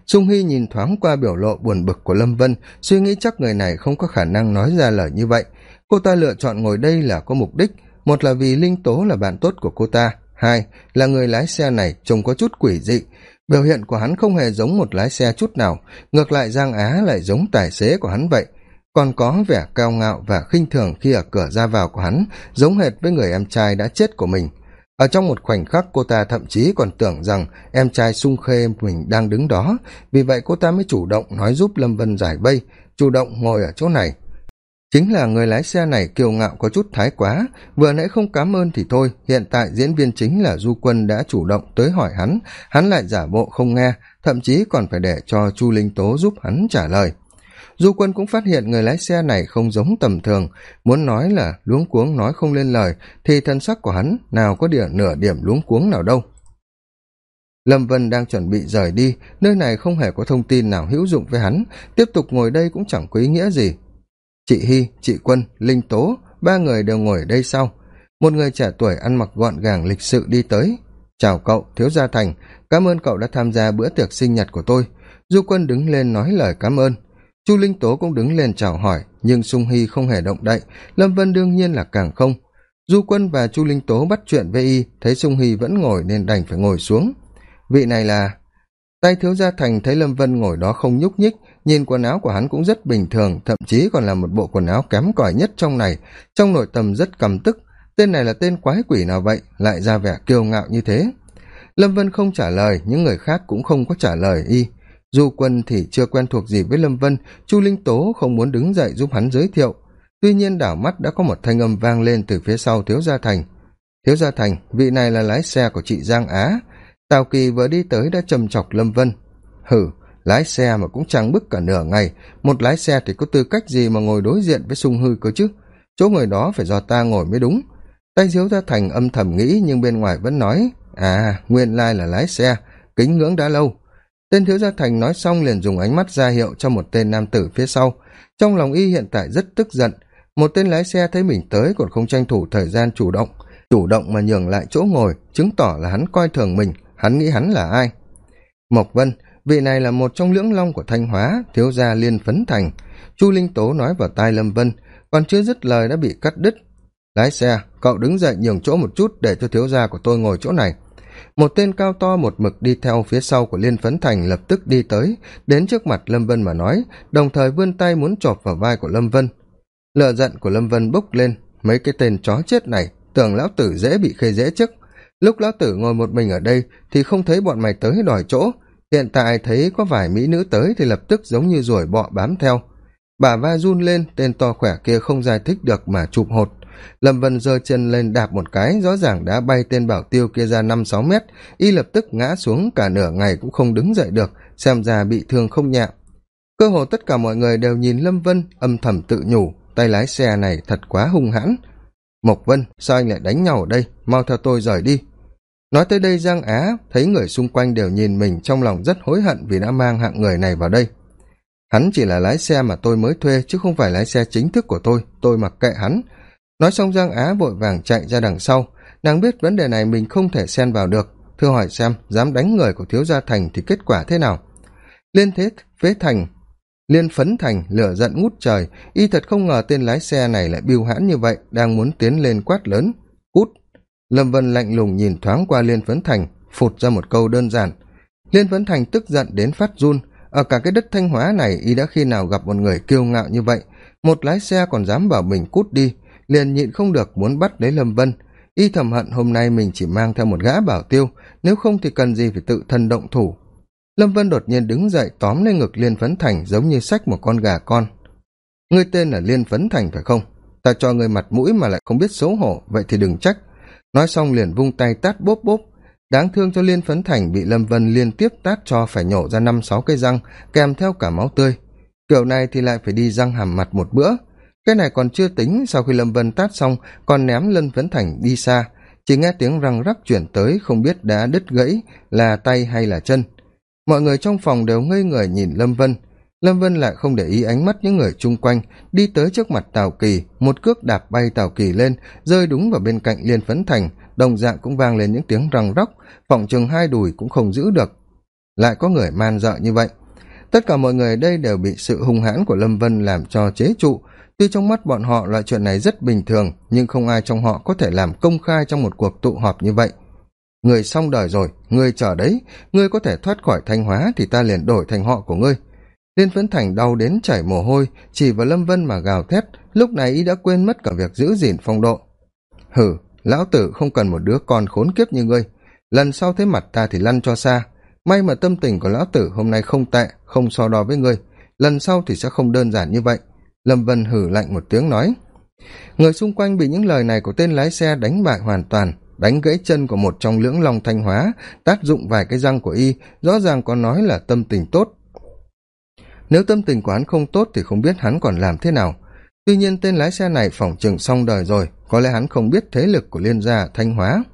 Sung hy nhìn thoáng qua biểu lộ buồn bực của lâm vân, suy nghĩ chắc người này không có khả năng nói ra lời như vậy. Cô ta lựa chọn ngồi đây là có mục đích, một là vì linh tố là bạn tốt của cô ta, hai là người lái xe này trông có chút quỷ dị. Biểu hiện của hắn không hề giống một lái xe chút nào, ngược lại giang á lại giống tài xế của hắn vậy. Còn có vẻ cao ngạo và khinh thường khi ở cửa ra vào của hắn, giống hệt với người em trai đã chết của mình ở trong một khoảnh khắc, cô ta thậm chí còn tưởng rằng em trai sung khê mình đang đứng đó. Vì vậy, cô ta mới chủ động nói giúp lâm vân giải vây, chủ động ngồi ở chỗ này. Chính là người lái xe này kiêu ngạo có chút thái quá. Vừa nãy không cám ơn thì thôi, hiện tại diễn viên chính là du quân đã chủ động tới hỏi hắn. Hắn lại giả bộ không nghe, thậm chí còn phải để cho chu linh tố giúp hắn trả lời du quân cũng phát hiện người lái xe này không giống tầm thường. Muốn nói là luống cuống nói không lên lời, thì thân sắc của hắn nào có điểm nửa điểm luống cuống nào đâu. Lâm vân đang chuẩn bị rời đi, nơi này không hề có thông tin nào hữu dụng với hắn. Tiếp tục ngồi đây cũng chẳng có ý nghĩa gì. Chị hy chị quân, linh tố, ba người đều ngồi đây sau. Một người trẻ tuổi ăn mặc gọn gàng lịch sự đi tới. Chào cậu, thiếu gia thành. Cảm ơn cậu đã tham gia bữa tiệc sinh nhật của tôi. Du quân đứng lên nói lời cảm ơn chu linh tố cũng đứng lên chào hỏi, nhưng sung hy không hề động đậy, lâm vân đương nhiên là càng không. Du quân và chu linh tố bắt chuyện với y, thấy sung hy vẫn ngồi nên đành phải ngồi xuống. Vị này là tay thiếu gia thành thấy lâm vân ngồi đó không nhúc nhích, nhìn quần áo của hắn cũng rất bình thường, thậm chí còn là một bộ quần áo kém cỏi nhất trong này, trong nội tâm rất căm tức. Tên này là tên quái quỷ nào vậy? Lại ra vẻ kiêu ngạo như thế. Lâm vân không trả lời, những người khác cũng không có trả lời y du quân thì chưa quen thuộc gì với lâm vân, chu linh tố không muốn đứng dậy giúp hắn giới thiệu. Tuy nhiên đảo mắt đã có một thanh âm vang lên từ phía sau thiếu gia thành. Thiếu gia thành, vị này là lái xe của chị giang á. Tào kỳ vừa đi tới đã trầm chọc lâm vân. Hử, lái xe mà cũng chẳng bức cả nửa ngày. Một lái xe thì có tư cách gì mà ngồi đối diện với sung hư cơ chứ? Chỗ người đó phải do ta ngồi mới đúng. Tay diếu gia thành âm thầm nghĩ nhưng bên ngoài vẫn nói à nguyên lai là lái xe, kính ngưỡng đã lâu tên thiếu gia thành nói xong liền dùng ánh mắt ra hiệu cho một tên nam tử phía sau. Trong lòng y hiện tại rất tức giận. Một tên lái xe thấy mình tới còn không tranh thủ thời gian chủ động chủ động mà nhường lại chỗ ngồi, chứng tỏ là hắn coi thường mình, hắn nghĩ hắn là ai. Mộc vân, vị này là một trong lưỡng long của thanh hóa, thiếu gia liên phấn thành. Chu linh tố nói vào tai lâm vân, còn chưa dứt lời đã bị cắt đứt. Lái xe, cậu đứng dậy nhường chỗ một chút để cho thiếu gia của tôi ngồi chỗ này một tên cao to một mực đi theo phía sau của liên phấn thành lập tức đi tới, đến trước mặt lâm vân mà nói, đồng thời vươn tay muốn chộp vào vai của lâm vân. Lợ giận của lâm vân bốc lên, mấy cái tên chó chết này, tưởng lão tử dễ bị khê dễ chức lúc lão tử ngồi một mình ở đây thì không thấy bọn mày tới đòi chỗ. Hiện tại thấy có vài mỹ nữ tới thì lập tức giống như ruồi bọ bám theo. Bà va run lên, tên to khỏe kia không giải thích được mà chụp hột lâm vân giơ chân lên đạp một cái, rõ ràng đã bay tên bảo tiêu kia ra năm, sáu mét. Y lập tức ngã xuống, cả nửa ngày cũng không đứng dậy được, xem ra bị thương không nhẹ. Cơ hồ tất cả mọi người đều nhìn lâm vân, âm thầm tự nhủ, tay lái xe này thật quá hung hãn. Mộc vân, sao anh lại đánh nhau ở đây? Mau theo tôi rời đi. Nói tới đây giang á thấy người xung quanh đều nhìn mình trong lòng rất hối hận vì đã mang hạng người này vào đây. Hắn chỉ là lái xe mà tôi mới thuê, chứ không phải lái xe chính thức của tôi. Tôi mặc kệ hắn nói xong giang á vội vàng chạy ra đằng sau. Nàng biết vấn đề này mình không thể xen vào được. Thưa hỏi xem, dám đánh người của thiếu gia thành thì kết quả thế nào? Liên thế, phế thành, liên phấn thành, lửa giận ngút trời. Y thật không ngờ tên lái xe này lại biêu hãn như vậy, đang muốn tiến lên quát lớn. Cút! Lâm vân lạnh lùng nhìn thoáng qua liên phấn thành, phụt ra một câu đơn giản. Liên phấn thành tức giận đến phát run. Ở cả cái đất thanh hóa này, y đã khi nào gặp một người kiêu ngạo như vậy? Một lái xe còn dám bảo mình cút đi liền nhịn không được muốn bắt lấy lâm vân. Y thầm hận hôm nay mình chỉ mang theo một gã bảo tiêu, nếu không thì cần gì phải tự thân động thủ. Lâm vân đột nhiên đứng dậy, tóm lên ngực liên phấn thành giống như xách một con gà con. Ngươi tên là liên phấn thành phải không? Ta cho ngươi mặt mũi mà lại không biết xấu hổ, vậy thì đừng trách. Nói xong liền vung tay tát bốp bốp. Đáng thương cho liên phấn thành bị lâm vân liên tiếp tát cho phải nhổ ra năm sáu cây răng, kèm theo cả máu tươi. Kiểu này thì lại phải đi răng hàm mặt một bữa cái này còn chưa tính, sau khi lâm vân tát xong, còn ném lân phấn thành đi xa. Chỉ nghe tiếng răng rắc chuyển tới, không biết đã đứt gãy, là tay hay là chân. Mọi người trong phòng đều ngây người nhìn lâm vân. Lâm vân lại không để ý ánh mắt những người chung quanh, đi tới trước mặt tào kỳ, một cước đạp bay tào kỳ lên, rơi đúng vào bên cạnh liên phấn thành, đồng dạng cũng vang lên những tiếng răng róc phòng chừng hai đùi cũng không giữ được. Lại có người man dợ như vậy. Tất cả mọi người đây đều bị sự hung hãn của lâm vân làm cho chế trụ tuy trong mắt bọn họ loại chuyện này rất bình thường, nhưng không ai trong họ có thể làm công khai trong một cuộc tụ họp như vậy. Người xong đời rồi, người chờ đấy, ngươi có thể thoát khỏi thanh hóa thì ta liền đổi thành họ của ngươi. Liên phấn thành đau đến chảy mồ hôi, chỉ vào lâm vân mà gào thét, lúc này y đã quên mất cả việc giữ gìn phong độ. Hử lão tử không cần một đứa con khốn kiếp như ngươi. Lần sau thấy mặt ta thì lăn cho xa. May mà tâm tình của lão tử hôm nay không tệ, không so đo với ngươi. Lần sau thì sẽ không đơn giản như vậy lâm vân hử lạnh một tiếng nói. Người xung quanh bị những lời này của tên lái xe đánh bại hoàn toàn, đánh gãy chân của một trong lưỡng long thanh hóa, tác dụng vài cái răng của y, rõ ràng có nói là tâm tình tốt. Nếu tâm tình của hắn không tốt thì không biết hắn còn làm thế nào. Tuy nhiên tên lái xe này phỏng chừng xong đời rồi, có lẽ hắn không biết thế lực của liên gia thanh hóa.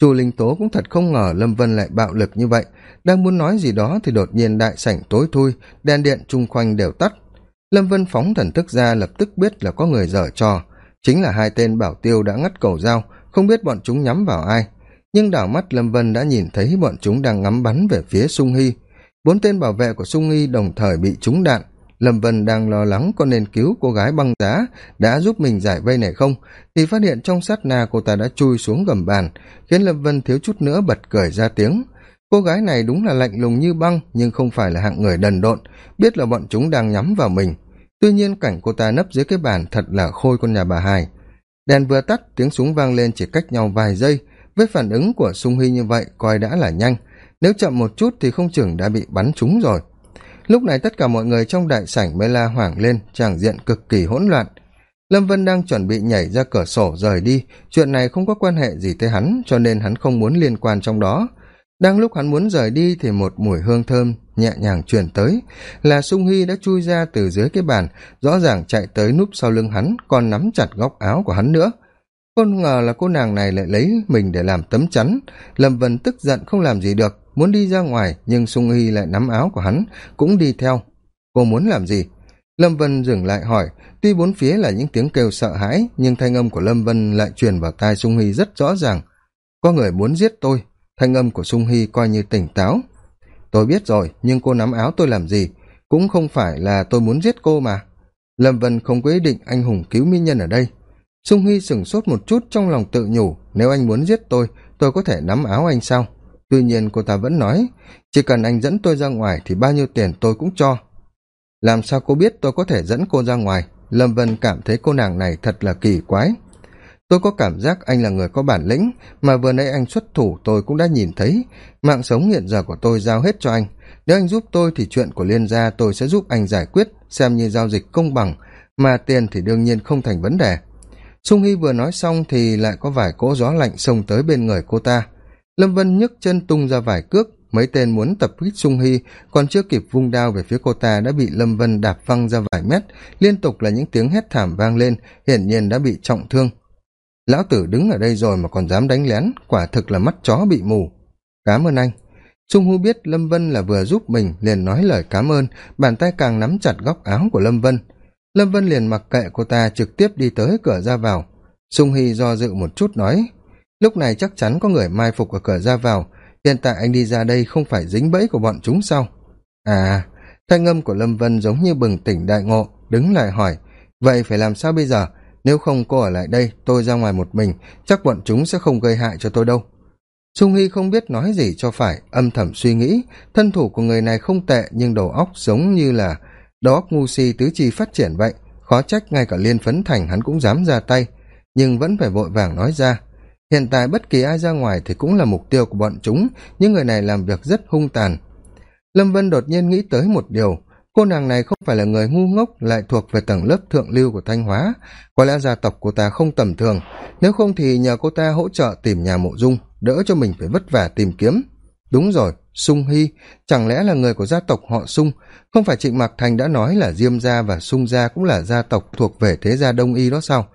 Chu linh tố cũng thật không ngờ lâm vân lại bạo lực như vậy, đang muốn nói gì đó thì đột nhiên đại sảnh tối thui, đèn điện chung quanh đều tắt lâm vân phóng thần thức ra lập tức biết là có người dở trò. Chính là hai tên bảo tiêu đã ngắt cầu dao, không biết bọn chúng nhắm vào ai. Nhưng đảo mắt lâm vân đã nhìn thấy bọn chúng đang ngắm bắn về phía sung hy. Bốn tên bảo vệ của sung hy đồng thời bị trúng đạn. Lâm vân đang lo lắng có nên cứu cô gái băng giá đã giúp mình giải vây này không, thì phát hiện trong sát na cô ta đã chui xuống gầm bàn, khiến lâm vân thiếu chút nữa bật cười ra tiếng cô gái này đúng là lạnh lùng như băng, nhưng không phải là hạng người đần độn, biết là bọn chúng đang nhắm vào mình. Tuy nhiên cảnh cô ta nấp dưới cái bàn thật là khôi con nhà bà hai đèn vừa tắt, tiếng súng vang lên chỉ cách nhau vài giây. Với phản ứng của sung hy như vậy, coi đã là nhanh. Nếu chậm một chút thì không chừng đã bị bắn trúng rồi. Lúc này tất cả mọi người trong đại sảnh mới la hoảng lên, tràng diện cực kỳ hỗn loạn. Lâm vân đang chuẩn bị nhảy ra cửa sổ rời đi. Chuyện này không có quan hệ gì tới hắn, cho nên hắn không muốn liên quan trong đó đang lúc hắn muốn rời đi thì một mùi hương thơm nhẹ nhàng truyền tới, là sung hy đã chui ra từ dưới cái bàn, rõ ràng chạy tới núp sau lưng hắn, còn nắm chặt góc áo của hắn nữa. Không ngờ là cô nàng này lại lấy mình để làm tấm chắn. Lâm vân tức giận không làm gì được, muốn đi ra ngoài, nhưng sung hy lại nắm áo của hắn, cũng đi theo. Cô muốn làm gì? Lâm vân dừng lại hỏi. Tuy bốn phía là những tiếng kêu sợ hãi, nhưng thanh âm của lâm vân lại truyền vào tai sung hy rất rõ ràng. Có người muốn giết tôi thanh âm của sung hy coi như tỉnh táo. Tôi biết rồi, nhưng cô nắm áo tôi làm gì? Cũng không phải là tôi muốn giết cô mà. Lâm vân không có ý định anh hùng cứu mỹ nhân ở đây. Sung hy sửng sốt một chút trong lòng tự nhủ, nếu anh muốn giết tôi tôi có thể nắm áo anh sao? Tuy nhiên cô ta vẫn nói, chỉ cần anh dẫn tôi ra ngoài thì bao nhiêu tiền tôi cũng cho. Làm sao cô biết tôi có thể dẫn cô ra ngoài? Lâm vân cảm thấy cô nàng này thật là kỳ quái tôi có cảm giác anh là người có bản lĩnh, mà vừa nãy anh xuất thủ tôi cũng đã nhìn thấy. Mạng sống hiện giờ của tôi giao hết cho anh. Nếu anh giúp tôi thì chuyện của liên gia tôi sẽ giúp anh giải quyết, xem như giao dịch công bằng, mà tiền thì đương nhiên không thành vấn đề. Sung hy vừa nói xong thì lại có vài cỗ gió lạnh xông tới bên người cô ta. Lâm vân nhấc chân tung ra vài cước, mấy tên muốn tập kích sung hy, còn chưa kịp vung đao về phía cô ta đã bị lâm vân đạp văng ra vài mét, liên tục là những tiếng hét thảm vang lên, hiển nhiên đã bị trọng thương lão tử đứng ở đây rồi mà còn dám đánh lén, quả thực là mắt chó bị mù. Cám ơn anh. Sung hu biết lâm vân là vừa giúp mình, liền nói lời cám ơn, bàn tay càng nắm chặt góc áo của lâm vân. Lâm vân liền mặc kệ cô ta trực tiếp đi tới cửa ra vào. Sung hy do dự một chút nói, lúc này chắc chắn có người mai phục ở cửa ra vào. Hiện tại anh đi ra đây không phải dính bẫy của bọn chúng sao? À thanh âm của lâm vân giống như bừng tỉnh đại ngộ, đứng lại hỏi, vậy phải làm sao bây giờ? Nếu không cô ở lại đây, tôi ra ngoài một mình, chắc bọn chúng sẽ không gây hại cho tôi đâu. Sung hy không biết nói gì cho phải, âm thầm suy nghĩ. Thân thủ của người này không tệ, nhưng đầu óc giống như là đầu óc ngu si tứ chi phát triển vậy. Khó trách ngay cả liên phấn thành hắn cũng dám ra tay. Nhưng vẫn phải vội vàng nói ra. Hiện tại bất kỳ ai ra ngoài thì cũng là mục tiêu của bọn chúng những người này làm việc rất hung tàn. Lâm vân đột nhiên nghĩ tới một điều cô nàng này không phải là người ngu ngốc, lại thuộc về tầng lớp thượng lưu của thanh hóa. Có lẽ gia tộc của ta không tầm thường. Nếu không thì nhờ cô ta hỗ trợ tìm nhà mộ dung, đỡ cho mình phải vất vả tìm kiếm. Đúng rồi, sung hy. Chẳng lẽ là người của gia tộc họ sung? Không phải trịnh mạc thành đã nói là diêm gia và sung gia cũng là gia tộc thuộc về thế gia đông y đó sao?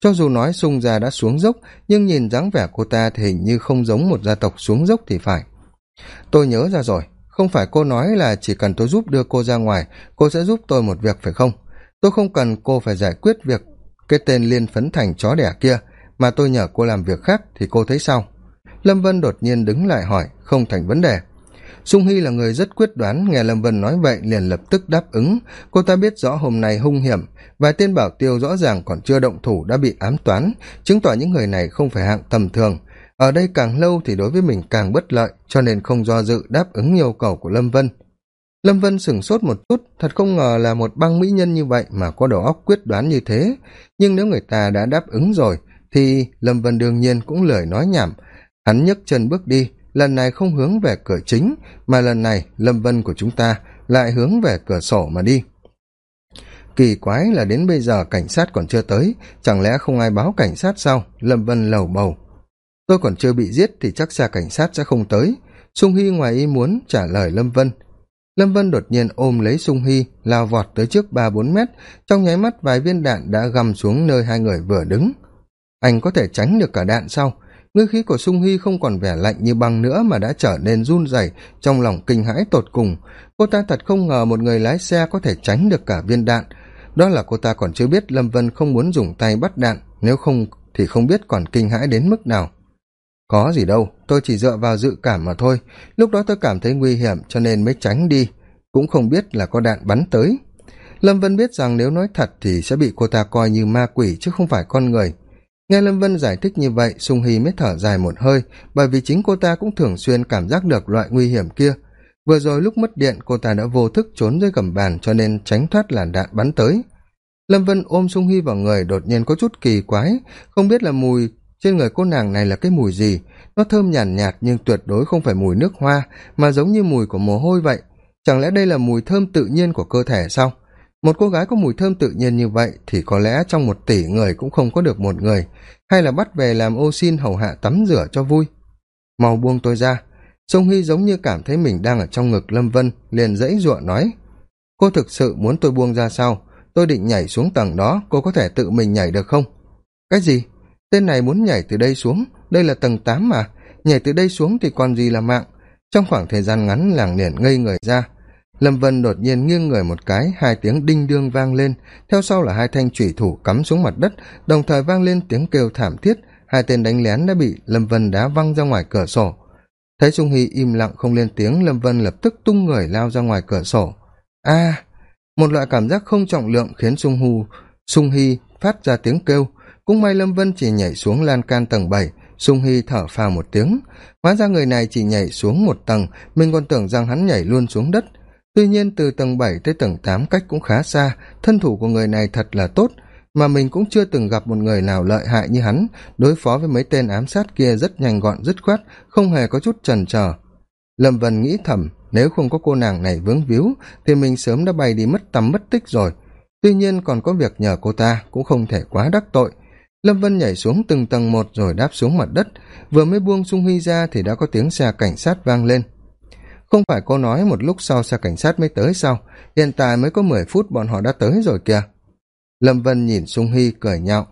Cho dù nói sung gia đã xuống dốc, nhưng nhìn dáng vẻ cô ta thì hình như không giống một gia tộc xuống dốc thì phải. Tôi nhớ ra rồi không phải cô nói là chỉ cần tôi giúp đưa cô ra ngoài, cô sẽ giúp tôi một việc phải không? Tôi không cần cô phải giải quyết việc cái tên liên phấn thành chó đẻ kia, mà tôi nhờ cô làm việc khác thì cô thấy sao? Lâm vân đột nhiên đứng lại hỏi, không thành vấn đề. Sung hy là người rất quyết đoán, nghe lâm vân nói vậy liền lập tức đáp ứng. Cô ta biết rõ hôm nay hung hiểm, vài tên bảo tiêu rõ ràng còn chưa động thủ đã bị ám toán, chứng tỏ những người này không phải hạng tầm thường ở đây càng lâu thì đối với mình càng bất lợi, cho nên không do dự đáp ứng yêu cầu của lâm vân. Lâm vân sửng sốt một chút, thật không ngờ là một băng mỹ nhân như vậy mà có đầu óc quyết đoán như thế. Nhưng nếu người ta đã đáp ứng rồi, thì lâm vân đương nhiên cũng lười nói nhảm. Hắn nhấc chân bước đi, lần này không hướng về cửa chính, mà lần này lâm vân của chúng ta lại hướng về cửa sổ mà đi. Kỳ quái là đến bây giờ cảnh sát còn chưa tới, chẳng lẽ không ai báo cảnh sát sao? Lâm vân lầu bầu tôi còn chưa bị giết thì chắc xa cảnh sát sẽ không tới. Sung hy ngoài ý muốn trả lời lâm vân. Lâm vân đột nhiên ôm lấy sung hy, lao vọt tới trước ba bốn mét. Trong nháy mắt, vài viên đạn đã găm xuống nơi hai người vừa đứng. Anh có thể tránh được cả đạn sau ngư khí của sung hy không còn vẻ lạnh như băng nữa mà đã trở nên run rẩy trong lòng kinh hãi tột cùng. Cô ta thật không ngờ một người lái xe có thể tránh được cả viên đạn. Đó là cô ta còn chưa biết lâm vân không muốn dùng tay bắt đạn. Nếu không thì không biết còn kinh hãi đến mức nào có gì đâu, tôi chỉ dựa vào dự cảm mà thôi. Lúc đó tôi cảm thấy nguy hiểm, cho nên mới tránh đi. Cũng không biết là có đạn bắn tới. Lâm vân biết rằng nếu nói thật thì sẽ bị cô ta coi như ma quỷ, chứ không phải con người. Nghe lâm vân giải thích như vậy, sung hy mới thở dài một hơi, bởi vì chính cô ta cũng thường xuyên cảm giác được loại nguy hiểm kia. Vừa rồi lúc mất điện, cô ta đã vô thức trốn dưới gầm bàn, cho nên tránh thoát làn đạn bắn tới. Lâm vân ôm sung hy vào người, đột nhiên có chút kỳ quái. Không biết là mùi trên người cô nàng này là cái mùi gì? Nó thơm nhàn nhạt, nhạt nhưng tuyệt đối không phải mùi nước hoa mà giống như mùi của mồ hôi vậy. Chẳng lẽ đây là mùi thơm tự nhiên của cơ thể sao? Một cô gái có mùi thơm tự nhiên như vậy thì có lẽ trong một tỷ người cũng không có được một người. Hay là bắt về làm ô xin hầu hạ tắm rửa cho vui? Mau buông tôi ra. Sông hy giống như cảm thấy mình đang ở trong ngực lâm vân liền dãy giụa nói cô thực sự muốn tôi buông ra sao? Tôi định nhảy xuống tầng đó cô có thể tự mình nhảy được không? Cái gì? Tên này muốn nhảy từ đây xuống. Đây là tầng tám mà. Nhảy từ đây xuống thì còn gì là mạng? Trong khoảng thời gian ngắn, làng liền ngây người ra. Lâm vân đột nhiên nghiêng người một cái, hai tiếng đinh đương vang lên. Theo sau là hai thanh thủy thủ cắm xuống mặt đất, đồng thời vang lên tiếng kêu thảm thiết. Hai tên đánh lén đã bị lâm vân đá văng ra ngoài cửa sổ. Thấy trung hy im lặng không lên tiếng, lâm vân lập tức tung người lao ra ngoài cửa sổ. A! Một loại cảm giác không trọng lượng khiến sung hu sung hy phát ra tiếng kêu cũng may lâm vân chỉ nhảy xuống lan can tầng bảy, sung hy thở phào một tiếng. Hóa ra người này chỉ nhảy xuống một tầng, mình còn tưởng rằng hắn nhảy luôn xuống đất. Tuy nhiên từ tầng bảy tới tầng tám cách cũng khá xa, thân thủ của người này thật là tốt, mà mình cũng chưa từng gặp một người nào lợi hại như hắn. Đối phó với mấy tên ám sát kia rất nhanh gọn, dứt khoát, không hề có chút trần trờ lâm vân nghĩ thầm, nếu không có cô nàng này vướng víu, thì mình sớm đã bay đi mất tầm mất tích rồi. Tuy nhiên còn có việc nhờ cô ta, cũng không thể quá đắc tội lâm vân nhảy xuống từng tầng một rồi đáp xuống mặt đất. Vừa mới buông sung huy ra thì đã có tiếng xe cảnh sát vang lên. Không phải cô nói một lúc sau xe cảnh sát mới tới sao? Hiện tại mới có mười phút bọn họ đã tới rồi kìa. Lâm vân nhìn sung hy cười nhạo.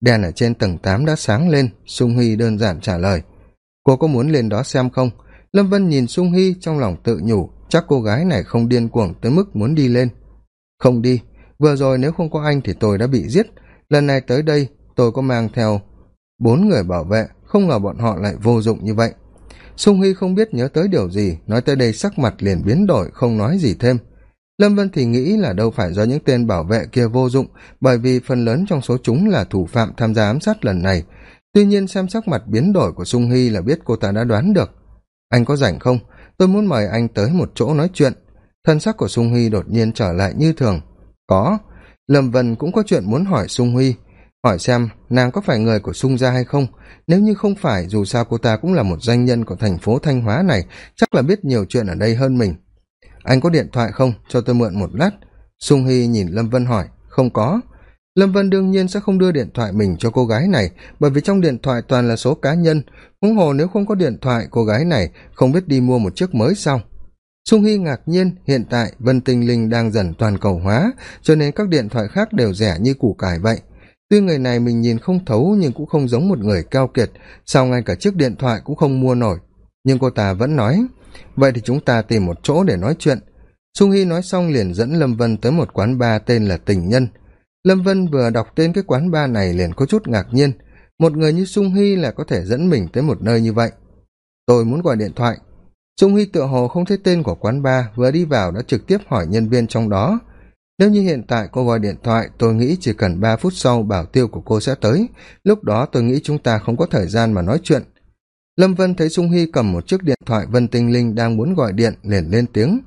Đèn ở trên tầng tám đã sáng lên. Sung hy đơn giản trả lời. Cô có muốn lên đó xem không? Lâm vân nhìn sung hy trong lòng tự nhủ. Chắc cô gái này không điên cuồng tới mức muốn đi lên. Không đi. Vừa rồi nếu không có anh thì tôi đã bị giết. Lần này tới đây tôi có mang theo bốn người bảo vệ, không ngờ bọn họ lại vô dụng như vậy. Sung hy không biết nhớ tới điều gì, nói tới đây sắc mặt liền biến đổi, không nói gì thêm. Lâm vân thì nghĩ là đâu phải do những tên bảo vệ kia vô dụng, bởi vì phần lớn trong số chúng là thủ phạm tham gia ám sát lần này. Tuy nhiên xem sắc mặt biến đổi của sung hy là biết cô ta đã đoán được. Anh có rảnh không? Tôi muốn mời anh tới một chỗ nói chuyện. Thân sắc của sung hy đột nhiên trở lại như thường. Có. Lâm vân cũng có chuyện muốn hỏi sung huy hỏi xem nàng có phải người của sung gia hay không. Nếu như không phải, dù sao cô ta cũng là một doanh nhân của thành phố thanh hóa này, chắc là biết nhiều chuyện ở đây hơn mình. Anh có điện thoại không? Cho tôi mượn một lát. Sung hy nhìn lâm vân hỏi. Không có. Lâm vân đương nhiên sẽ không đưa điện thoại mình cho cô gái này, bởi vì trong điện thoại toàn là số cá nhân. Huống hồ nếu không có điện thoại cô gái này, không biết đi mua một chiếc mới sao? Sung hy ngạc nhiên, hiện tại vân tinh linh đang dần toàn cầu hóa, cho nên các điện thoại khác đều rẻ như củ cải vậy tuy người này mình nhìn không thấu nhưng cũng không giống một người keo kiệt, sao ngay cả chiếc điện thoại cũng không mua nổi. Nhưng cô ta vẫn nói, vậy thì chúng ta tìm một chỗ để nói chuyện. Sung hy nói xong liền dẫn lâm vân tới một quán bar tên là tình nhân. Lâm vân vừa đọc tên cái quán bar này liền có chút ngạc nhiên. Một người như sung hy là có thể dẫn mình tới một nơi như vậy. Tôi muốn gọi điện thoại. Sung hy tựa hồ không thấy tên của quán bar, vừa đi vào đã trực tiếp hỏi nhân viên trong đó nếu như hiện tại cô gọi điện thoại, tôi nghĩ chỉ cần ba phút sau bảo tiêu của cô sẽ tới. Lúc đó tôi nghĩ chúng ta không có thời gian mà nói chuyện. Lâm vân thấy sung hy cầm một chiếc điện thoại vân tinh linh đang muốn gọi điện, liền lên tiếng.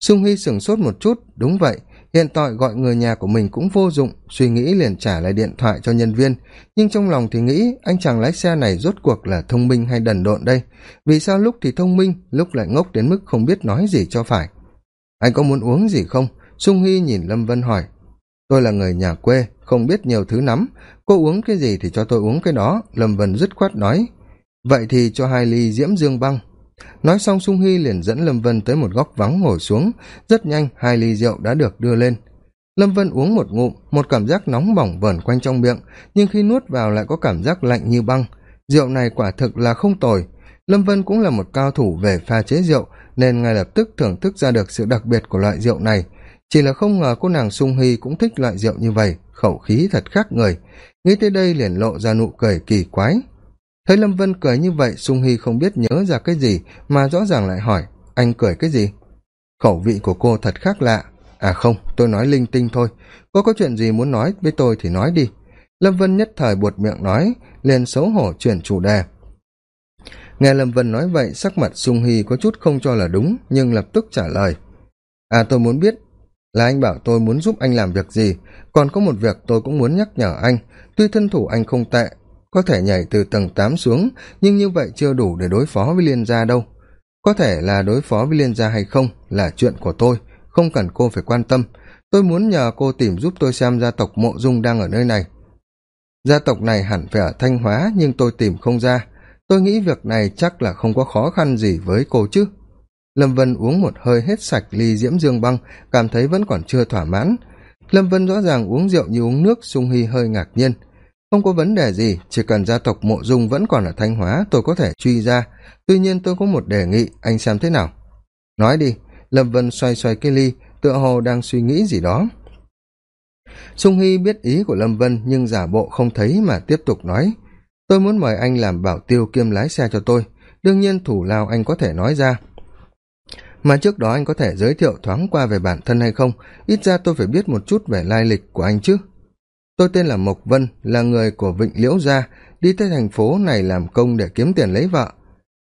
Sung hy sửng sốt một chút, đúng vậy, hiện tại gọi người nhà của mình cũng vô dụng, suy nghĩ liền trả lại điện thoại cho nhân viên. Nhưng trong lòng thì nghĩ, anh chàng lái xe này rốt cuộc là thông minh hay đần độn đây? Vì sao lúc thì thông minh, lúc lại ngốc đến mức không biết nói gì cho phải? Anh có muốn uống gì không? Sung hy nhìn lâm vân hỏi, tôi là người nhà quê, không biết nhiều thứ lắm. Cô uống cái gì thì cho tôi uống cái đó. Lâm vân dứt khoát nói, vậy thì cho hai ly diễm dương băng. Nói xong sung hy liền dẫn lâm vân tới một góc vắng ngồi xuống. Rất nhanh, hai ly rượu đã được đưa lên. Lâm vân uống một ngụm, một cảm giác nóng bỏng vờn quanh trong miệng, nhưng khi nuốt vào lại có cảm giác lạnh như băng. Rượu này quả thực là không tồi. Lâm vân cũng là một cao thủ về pha chế rượu, nên ngay lập tức thưởng thức ra được sự đặc biệt của loại rượu này chỉ là không ngờ cô nàng sung hy cũng thích loại rượu như vậy, khẩu khí thật khác người. Nghĩ tới đây liền lộ ra nụ cười kỳ quái. Thấy lâm vân cười như vậy, sung hy không biết nhớ ra cái gì, mà rõ ràng lại hỏi, anh cười cái gì? Khẩu vị của cô thật khác lạ. À không, tôi nói linh tinh thôi. Cô có chuyện gì muốn nói với tôi thì nói đi. Lâm vân nhất thời buột miệng nói, liền xấu hổ chuyển chủ đề. Nghe lâm vân nói vậy, sắc mặt sung hy có chút không cho là đúng, nhưng lập tức trả lời. À tôi muốn biết là anh bảo tôi muốn giúp anh làm việc gì. Còn có một việc tôi cũng muốn nhắc nhở anh. Tuy thân thủ anh không tệ, có thể nhảy từ tầng tám xuống, nhưng như vậy chưa đủ để đối phó với liên gia đâu. Có thể là đối phó với liên gia hay không là chuyện của tôi, không cần cô phải quan tâm. Tôi muốn nhờ cô tìm giúp tôi xem gia tộc mộ dung đang ở nơi này. Gia tộc này hẳn phải ở thanh hóa, nhưng tôi tìm không ra. Tôi nghĩ việc này chắc là không có khó khăn gì với cô chứ lâm vân uống một hơi hết sạch ly diễm dương băng, cảm thấy vẫn còn chưa thỏa mãn. Lâm vân rõ ràng uống rượu như uống nước, sung hy hơi ngạc nhiên. Không có vấn đề gì, chỉ cần gia tộc mộ dung vẫn còn ở thanh hóa, tôi có thể truy ra. Tuy nhiên tôi có một đề nghị, anh xem thế nào? Nói đi, lâm vân xoay xoay cái ly, tựa hồ đang suy nghĩ gì đó. Sung hy biết ý của lâm vân, nhưng giả bộ không thấy mà tiếp tục nói. Tôi muốn mời anh làm bảo tiêu kiêm lái xe cho tôi. Đương nhiên thủ lao anh có thể nói ra mà trước đó anh có thể giới thiệu thoáng qua về bản thân hay không? Ít ra tôi phải biết một chút về lai lịch của anh chứ. Tôi tên là mộc vân, là người của vịnh liễu gia, đi tới thành phố này làm công để kiếm tiền lấy vợ.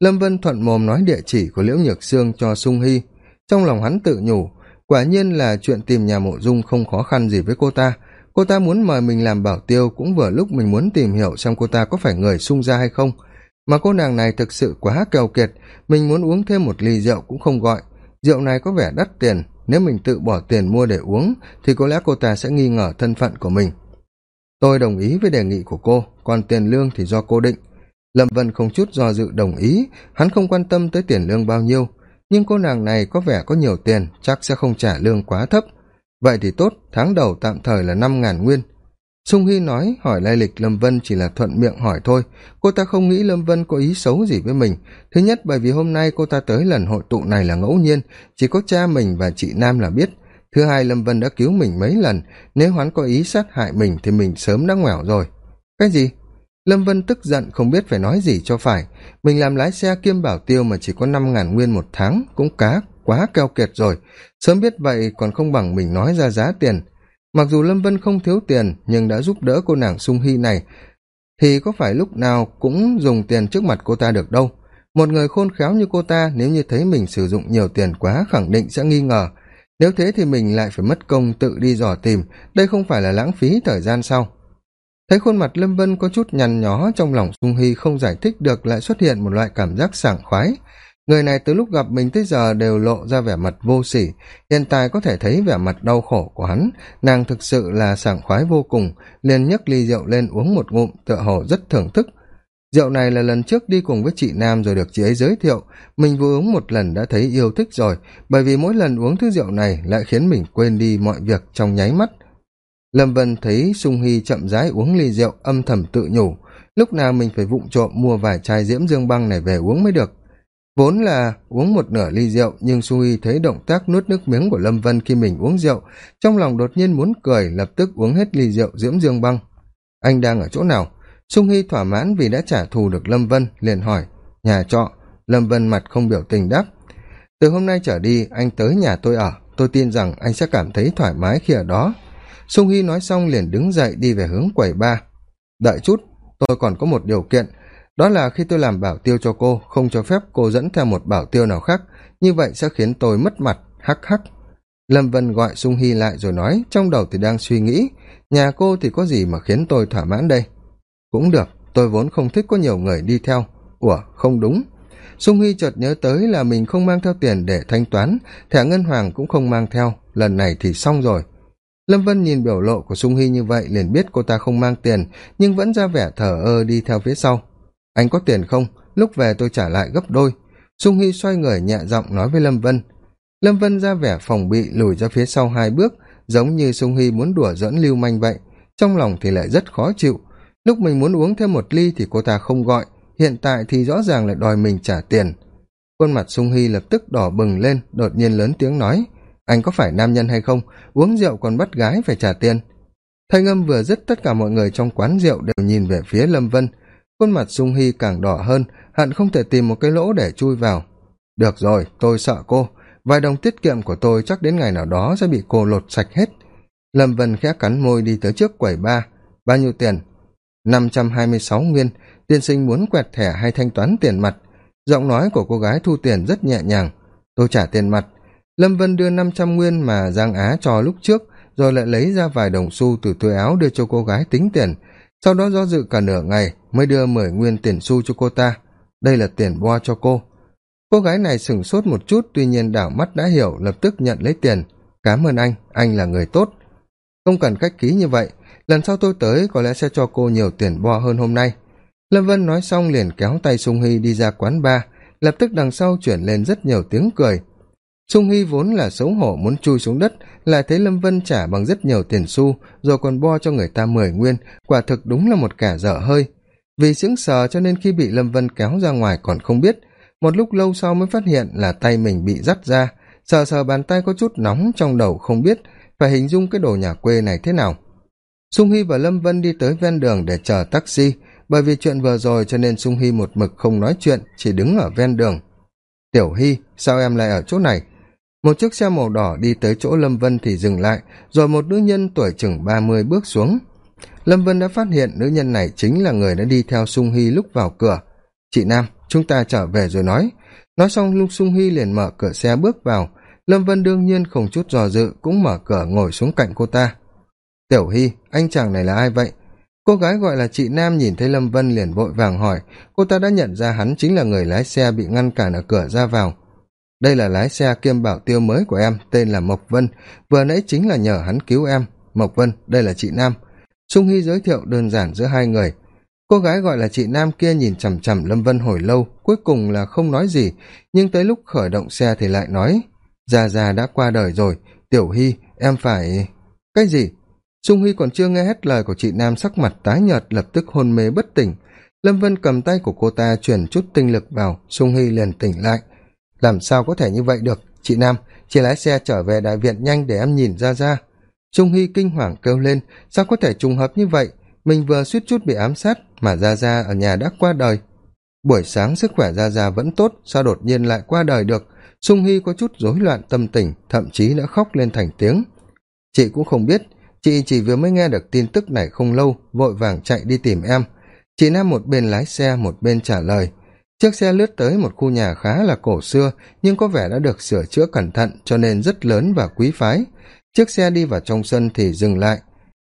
Lâm vân thuận mồm nói địa chỉ của liễu nhược sương cho sung hy. Trong lòng hắn tự nhủ, quả nhiên là chuyện tìm nhà mộ dung không khó khăn gì với cô ta. Cô ta muốn mời mình làm bảo tiêu cũng vừa lúc mình muốn tìm hiểu xem cô ta có phải người sung ra hay không mà cô nàng này thực sự quá keo kiệt, mình muốn uống thêm một ly rượu cũng không gọi. Rượu này có vẻ đắt tiền, nếu mình tự bỏ tiền mua để uống, thì có lẽ cô ta sẽ nghi ngờ thân phận của mình. Tôi đồng ý với đề nghị của cô, còn tiền lương thì do cô định. Lâm vân không chút do dự đồng ý, hắn không quan tâm tới tiền lương bao nhiêu. Nhưng cô nàng này có vẻ có nhiều tiền, chắc sẽ không trả lương quá thấp. Vậy thì tốt, tháng đầu tạm thời là năm ngàn nguyên sung hy nói, hỏi lai lịch, lâm vân chỉ là thuận miệng hỏi thôi. Cô ta không nghĩ lâm vân có ý xấu gì với mình. Thứ nhất, bởi vì hôm nay cô ta tới lần hội tụ này là ngẫu nhiên, chỉ có cha mình và chị nam là biết. Thứ hai, lâm vân đã cứu mình mấy lần. Nếu hắn có ý sát hại mình thì mình sớm đã ngoẻo rồi. Cái gì? Lâm vân tức giận, không biết phải nói gì cho phải. Mình làm lái xe kiêm bảo tiêu mà chỉ có năm ngàn nguyên một tháng, cũng cá, quá keo kiệt rồi. Sớm biết vậy còn không bằng mình nói ra giá tiền mặc dù lâm vân không thiếu tiền, nhưng đã giúp đỡ cô nàng sung hy này, thì có phải lúc nào cũng dùng tiền trước mặt cô ta được đâu? Một người khôn khéo như cô ta, nếu như thấy mình sử dụng nhiều tiền quá, khẳng định sẽ nghi ngờ. Nếu thế thì mình lại phải mất công tự đi dò tìm. Đây không phải là lãng phí thời gian sau thấy khuôn mặt lâm vân có chút nhằn nhó trong lòng sung hy không giải thích được, lại xuất hiện một loại cảm giác sảng khoái người này từ lúc gặp mình tới giờ đều lộ ra vẻ mặt vô sỉ. Hiện tại có thể thấy vẻ mặt đau khổ của hắn. Nàng thực sự là sảng khoái vô cùng. Liền nhấc ly rượu lên uống một ngụm, tựa hồ rất thưởng thức. Rượu này là lần trước đi cùng với chị nam rồi được chị ấy giới thiệu. Mình vừa uống một lần đã thấy yêu thích rồi, bởi vì mỗi lần uống thứ rượu này lại khiến mình quên đi mọi việc trong nháy mắt. Lâm vân thấy sung hy chậm rãi uống ly rượu, âm thầm tự nhủ. Lúc nào mình phải vụng trộm mua vài chai diễm dương băng này về uống mới được? Vốn là uống một nửa ly rượu, nhưng su hy thấy động tác nuốt nước miếng của lâm vân khi mình uống rượu, trong lòng đột nhiên muốn cười, lập tức uống hết ly rượu diễm dương băng. Anh đang ở chỗ nào? Sung hy thỏa mãn vì đã trả thù được lâm vân, liền hỏi, nhà trọ? Lâm vân mặt không biểu tình đáp, từ hôm nay trở đi, anh tới nhà tôi ở, tôi tin rằng anh sẽ cảm thấy thoải mái khi ở đó. Sung hy nói xong liền đứng dậy đi về hướng quầy ba. Đợi chút, tôi còn có một điều kiện đó là khi tôi làm bảo tiêu cho cô, không cho phép cô dẫn theo một bảo tiêu nào khác. Như vậy sẽ khiến tôi mất mặt, hắc hắc. Lâm vân gọi sung hy lại rồi nói, trong đầu thì đang suy nghĩ. Nhà cô thì có gì mà khiến tôi thỏa mãn đây? Cũng được, tôi vốn không thích có nhiều người đi theo. Ủa, không đúng. Sung hy chợt nhớ tới là mình không mang theo tiền để thanh toán, thẻ ngân hàng cũng không mang theo. Lần này thì xong rồi. Lâm vân nhìn biểu lộ của sung hy như vậy, liền biết cô ta không mang tiền, nhưng vẫn ra vẻ thờ ơ đi theo phía sau anh có tiền không? Lúc về tôi trả lại gấp đôi. Sung hy xoay người nhẹ giọng nói với lâm vân. Lâm vân ra vẻ phòng bị lùi ra phía sau hai bước, giống như sung hy muốn đùa dẫn lưu manh vậy. Trong lòng thì lại rất khó chịu. Lúc mình muốn uống thêm một ly thì cô ta không gọi. Hiện tại thì rõ ràng lại đòi mình trả tiền. Khuôn mặt sung hy lập tức đỏ bừng lên, đột nhiên lớn tiếng nói. Anh có phải nam nhân hay không? Uống rượu còn bắt gái phải trả tiền. Thanh âm vừa dứt tất cả mọi người trong quán rượu đều nhìn về phía lâm vân khuôn mặt sung hy càng đỏ hơn, hận không thể tìm một cái lỗ để chui vào. Được rồi, tôi sợ cô. Vài đồng tiết kiệm của tôi chắc đến ngày nào đó sẽ bị cô lột sạch hết. Lâm vân khẽ cắn môi đi tới trước quầy ba bao nhiêu tiền? năm trăm hai mươi sáu nguyên. Tiên sinh muốn quẹt thẻ hay thanh toán tiền mặt? Giọng nói của cô gái thu tiền rất nhẹ nhàng. Tôi trả tiền mặt. Lâm vân đưa năm trăm nguyên mà giang á cho lúc trước, rồi lại lấy ra vài đồng xu từ túi áo đưa cho cô gái tính tiền. Sau đó do dự cả nửa ngày mới đưa mười nguyên tiền xu cho cô ta. Đây là tiền boa cho cô. Cô gái này sửng sốt một chút, tuy nhiên đảo mắt đã hiểu, lập tức nhận lấy tiền. Cám ơn anh anh là người tốt. Không cần cách ký như vậy, lần sau tôi tới có lẽ sẽ cho cô nhiều tiền bo hơn hôm nay. Lâm vân nói xong liền kéo tay sung hy đi ra quán bar, lập tức đằng sau chuyển lên rất nhiều tiếng cười. Sung hy vốn là xấu hổ muốn chui xuống đất, lại thấy lâm vân trả bằng rất nhiều tiền xu, rồi còn bo cho người ta mười nguyên, quả thực đúng là một kẻ dở hơi vì sững sờ cho nên khi bị lâm vân kéo ra ngoài còn không biết, một lúc lâu sau mới phát hiện là tay mình bị dắt ra. Sờ sờ bàn tay có chút nóng trong đầu không biết phải hình dung cái đồ nhà quê này thế nào. Sung hy và lâm vân đi tới ven đường để chờ taxi, bởi vì chuyện vừa rồi cho nên sung hy một mực không nói chuyện, chỉ đứng ở ven đường. Tiểu hy, sao em lại ở chỗ này? Một chiếc xe màu đỏ đi tới chỗ lâm vân thì dừng lại, rồi một nữ nhân tuổi chừng ba mươi bước xuống lâm vân đã phát hiện nữ nhân này chính là người đã đi theo sung hy lúc vào cửa. Chị nam, chúng ta trở về rồi nói. Nói xong lung sung hy liền mở cửa xe bước vào. Lâm vân đương nhiên không chút dò dự cũng mở cửa ngồi xuống cạnh cô ta. Tiểu hy, anh chàng này là ai vậy? Cô gái gọi là chị nam nhìn thấy lâm vân liền vội vàng hỏi. Cô ta đã nhận ra hắn chính là người lái xe bị ngăn cản ở cửa ra vào. Đây là lái xe kiêm bảo tiêu mới của em, tên là mộc vân. Vừa nãy chính là nhờ hắn cứu em. Mộc vân, đây là chị nam. Trung hy giới thiệu đơn giản giữa hai người. Cô gái gọi là chị nam kia nhìn chằm chằm lâm vân hồi lâu, cuối cùng là không nói gì, nhưng tới lúc khởi động xe thì lại nói, già già đã qua đời rồi, tiểu hy, em phải cái gì? Trung hy còn chưa nghe hết lời của chị nam, sắc mặt tái nhợt, lập tức hôn mê bất tỉnh. Lâm vân cầm tay của cô ta chuyển chút tinh lực vào, Trung hy liền tỉnh lại. Làm sao có thể như vậy được, chị nam? Chị lái xe trở về đại viện nhanh để em nhìn ra ra trung hy kinh hoàng kêu lên, sao có thể trùng hợp như vậy? Mình vừa suýt chút bị ám sát mà ra ra ở nhà đã qua đời. Buổi sáng sức khỏe ra ra vẫn tốt, sao đột nhiên lại qua đời được? Sung hy có chút rối loạn tâm tình, thậm chí đã khóc lên thành tiếng. Chị cũng không biết, chị chỉ vừa mới nghe được tin tức này không lâu, vội vàng chạy đi tìm em. Chị nam một bên lái xe, một bên trả lời. Chiếc xe lướt tới một khu nhà khá là cổ xưa, nhưng có vẻ đã được sửa chữa cẩn thận cho nên rất lớn và quý phái chiếc xe đi vào trong sân thì dừng lại.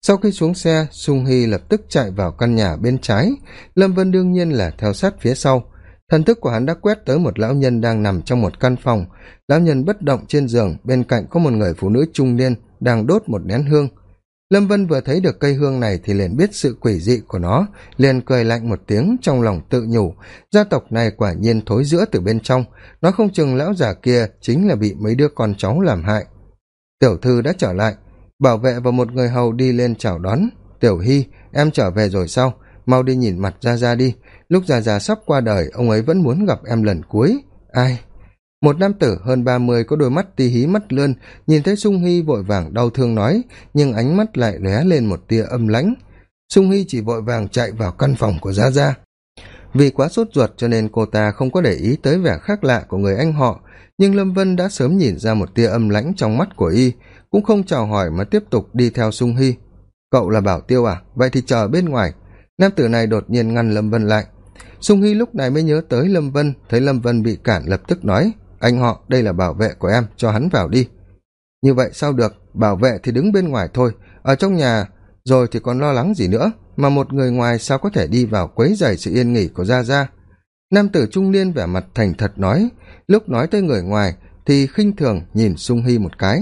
Sau khi xuống xe, sung hy lập tức chạy vào căn nhà bên trái. Lâm vân đương nhiên là theo sát phía sau. Thần thức của hắn đã quét tới một lão nhân đang nằm trong một căn phòng. Lão nhân bất động trên giường, bên cạnh có một người phụ nữ trung niên đang đốt một nén hương. Lâm vân vừa thấy được cây hương này thì liền biết sự quỷ dị của nó, liền cười lạnh một tiếng trong lòng tự nhủ. Gia tộc này quả nhiên thối giữa từ bên trong. Nó không chừng lão già kia chính là bị mấy đứa con cháu làm hại tiểu thư đã trở lại. Bảo vệ và một người hầu đi lên chào đón. Tiểu hy, em trở về rồi sao? Mau đi nhìn mặt ra ra đi. Lúc già già sắp qua đời, ông ấy vẫn muốn gặp em lần cuối. Ai? Một nam tử hơn ba mươi có đôi mắt tí hí mắt lươn, nhìn thấy sung hy vội vàng đau thương nói, nhưng ánh mắt lại lóe lên một tia âm lãnh. Sung hy chỉ vội vàng chạy vào căn phòng của gia gia vì quá sốt ruột cho nên cô ta không có để ý tới vẻ khác lạ của người anh họ, nhưng lâm vân đã sớm nhìn ra một tia âm lãnh trong mắt của y, cũng không chào hỏi mà tiếp tục đi theo sung hy. Cậu là bảo tiêu à? Vậy thì chờ bên ngoài. Nam tử này đột nhiên ngăn lâm vân lại. Sung hy lúc này mới nhớ tới lâm vân, thấy lâm vân bị cản lập tức nói, anh họ, đây là bảo vệ của em, cho hắn vào đi. Như vậy sao được? Bảo vệ thì đứng bên ngoài thôi, ở trong nhà rồi thì còn lo lắng gì nữa, mà một người ngoài sao có thể đi vào quấy dày sự yên nghỉ của gia gia? Nam tử trung niên vẻ mặt thành thật nói, lúc nói tới người ngoài thì khinh thường nhìn sung hy một cái.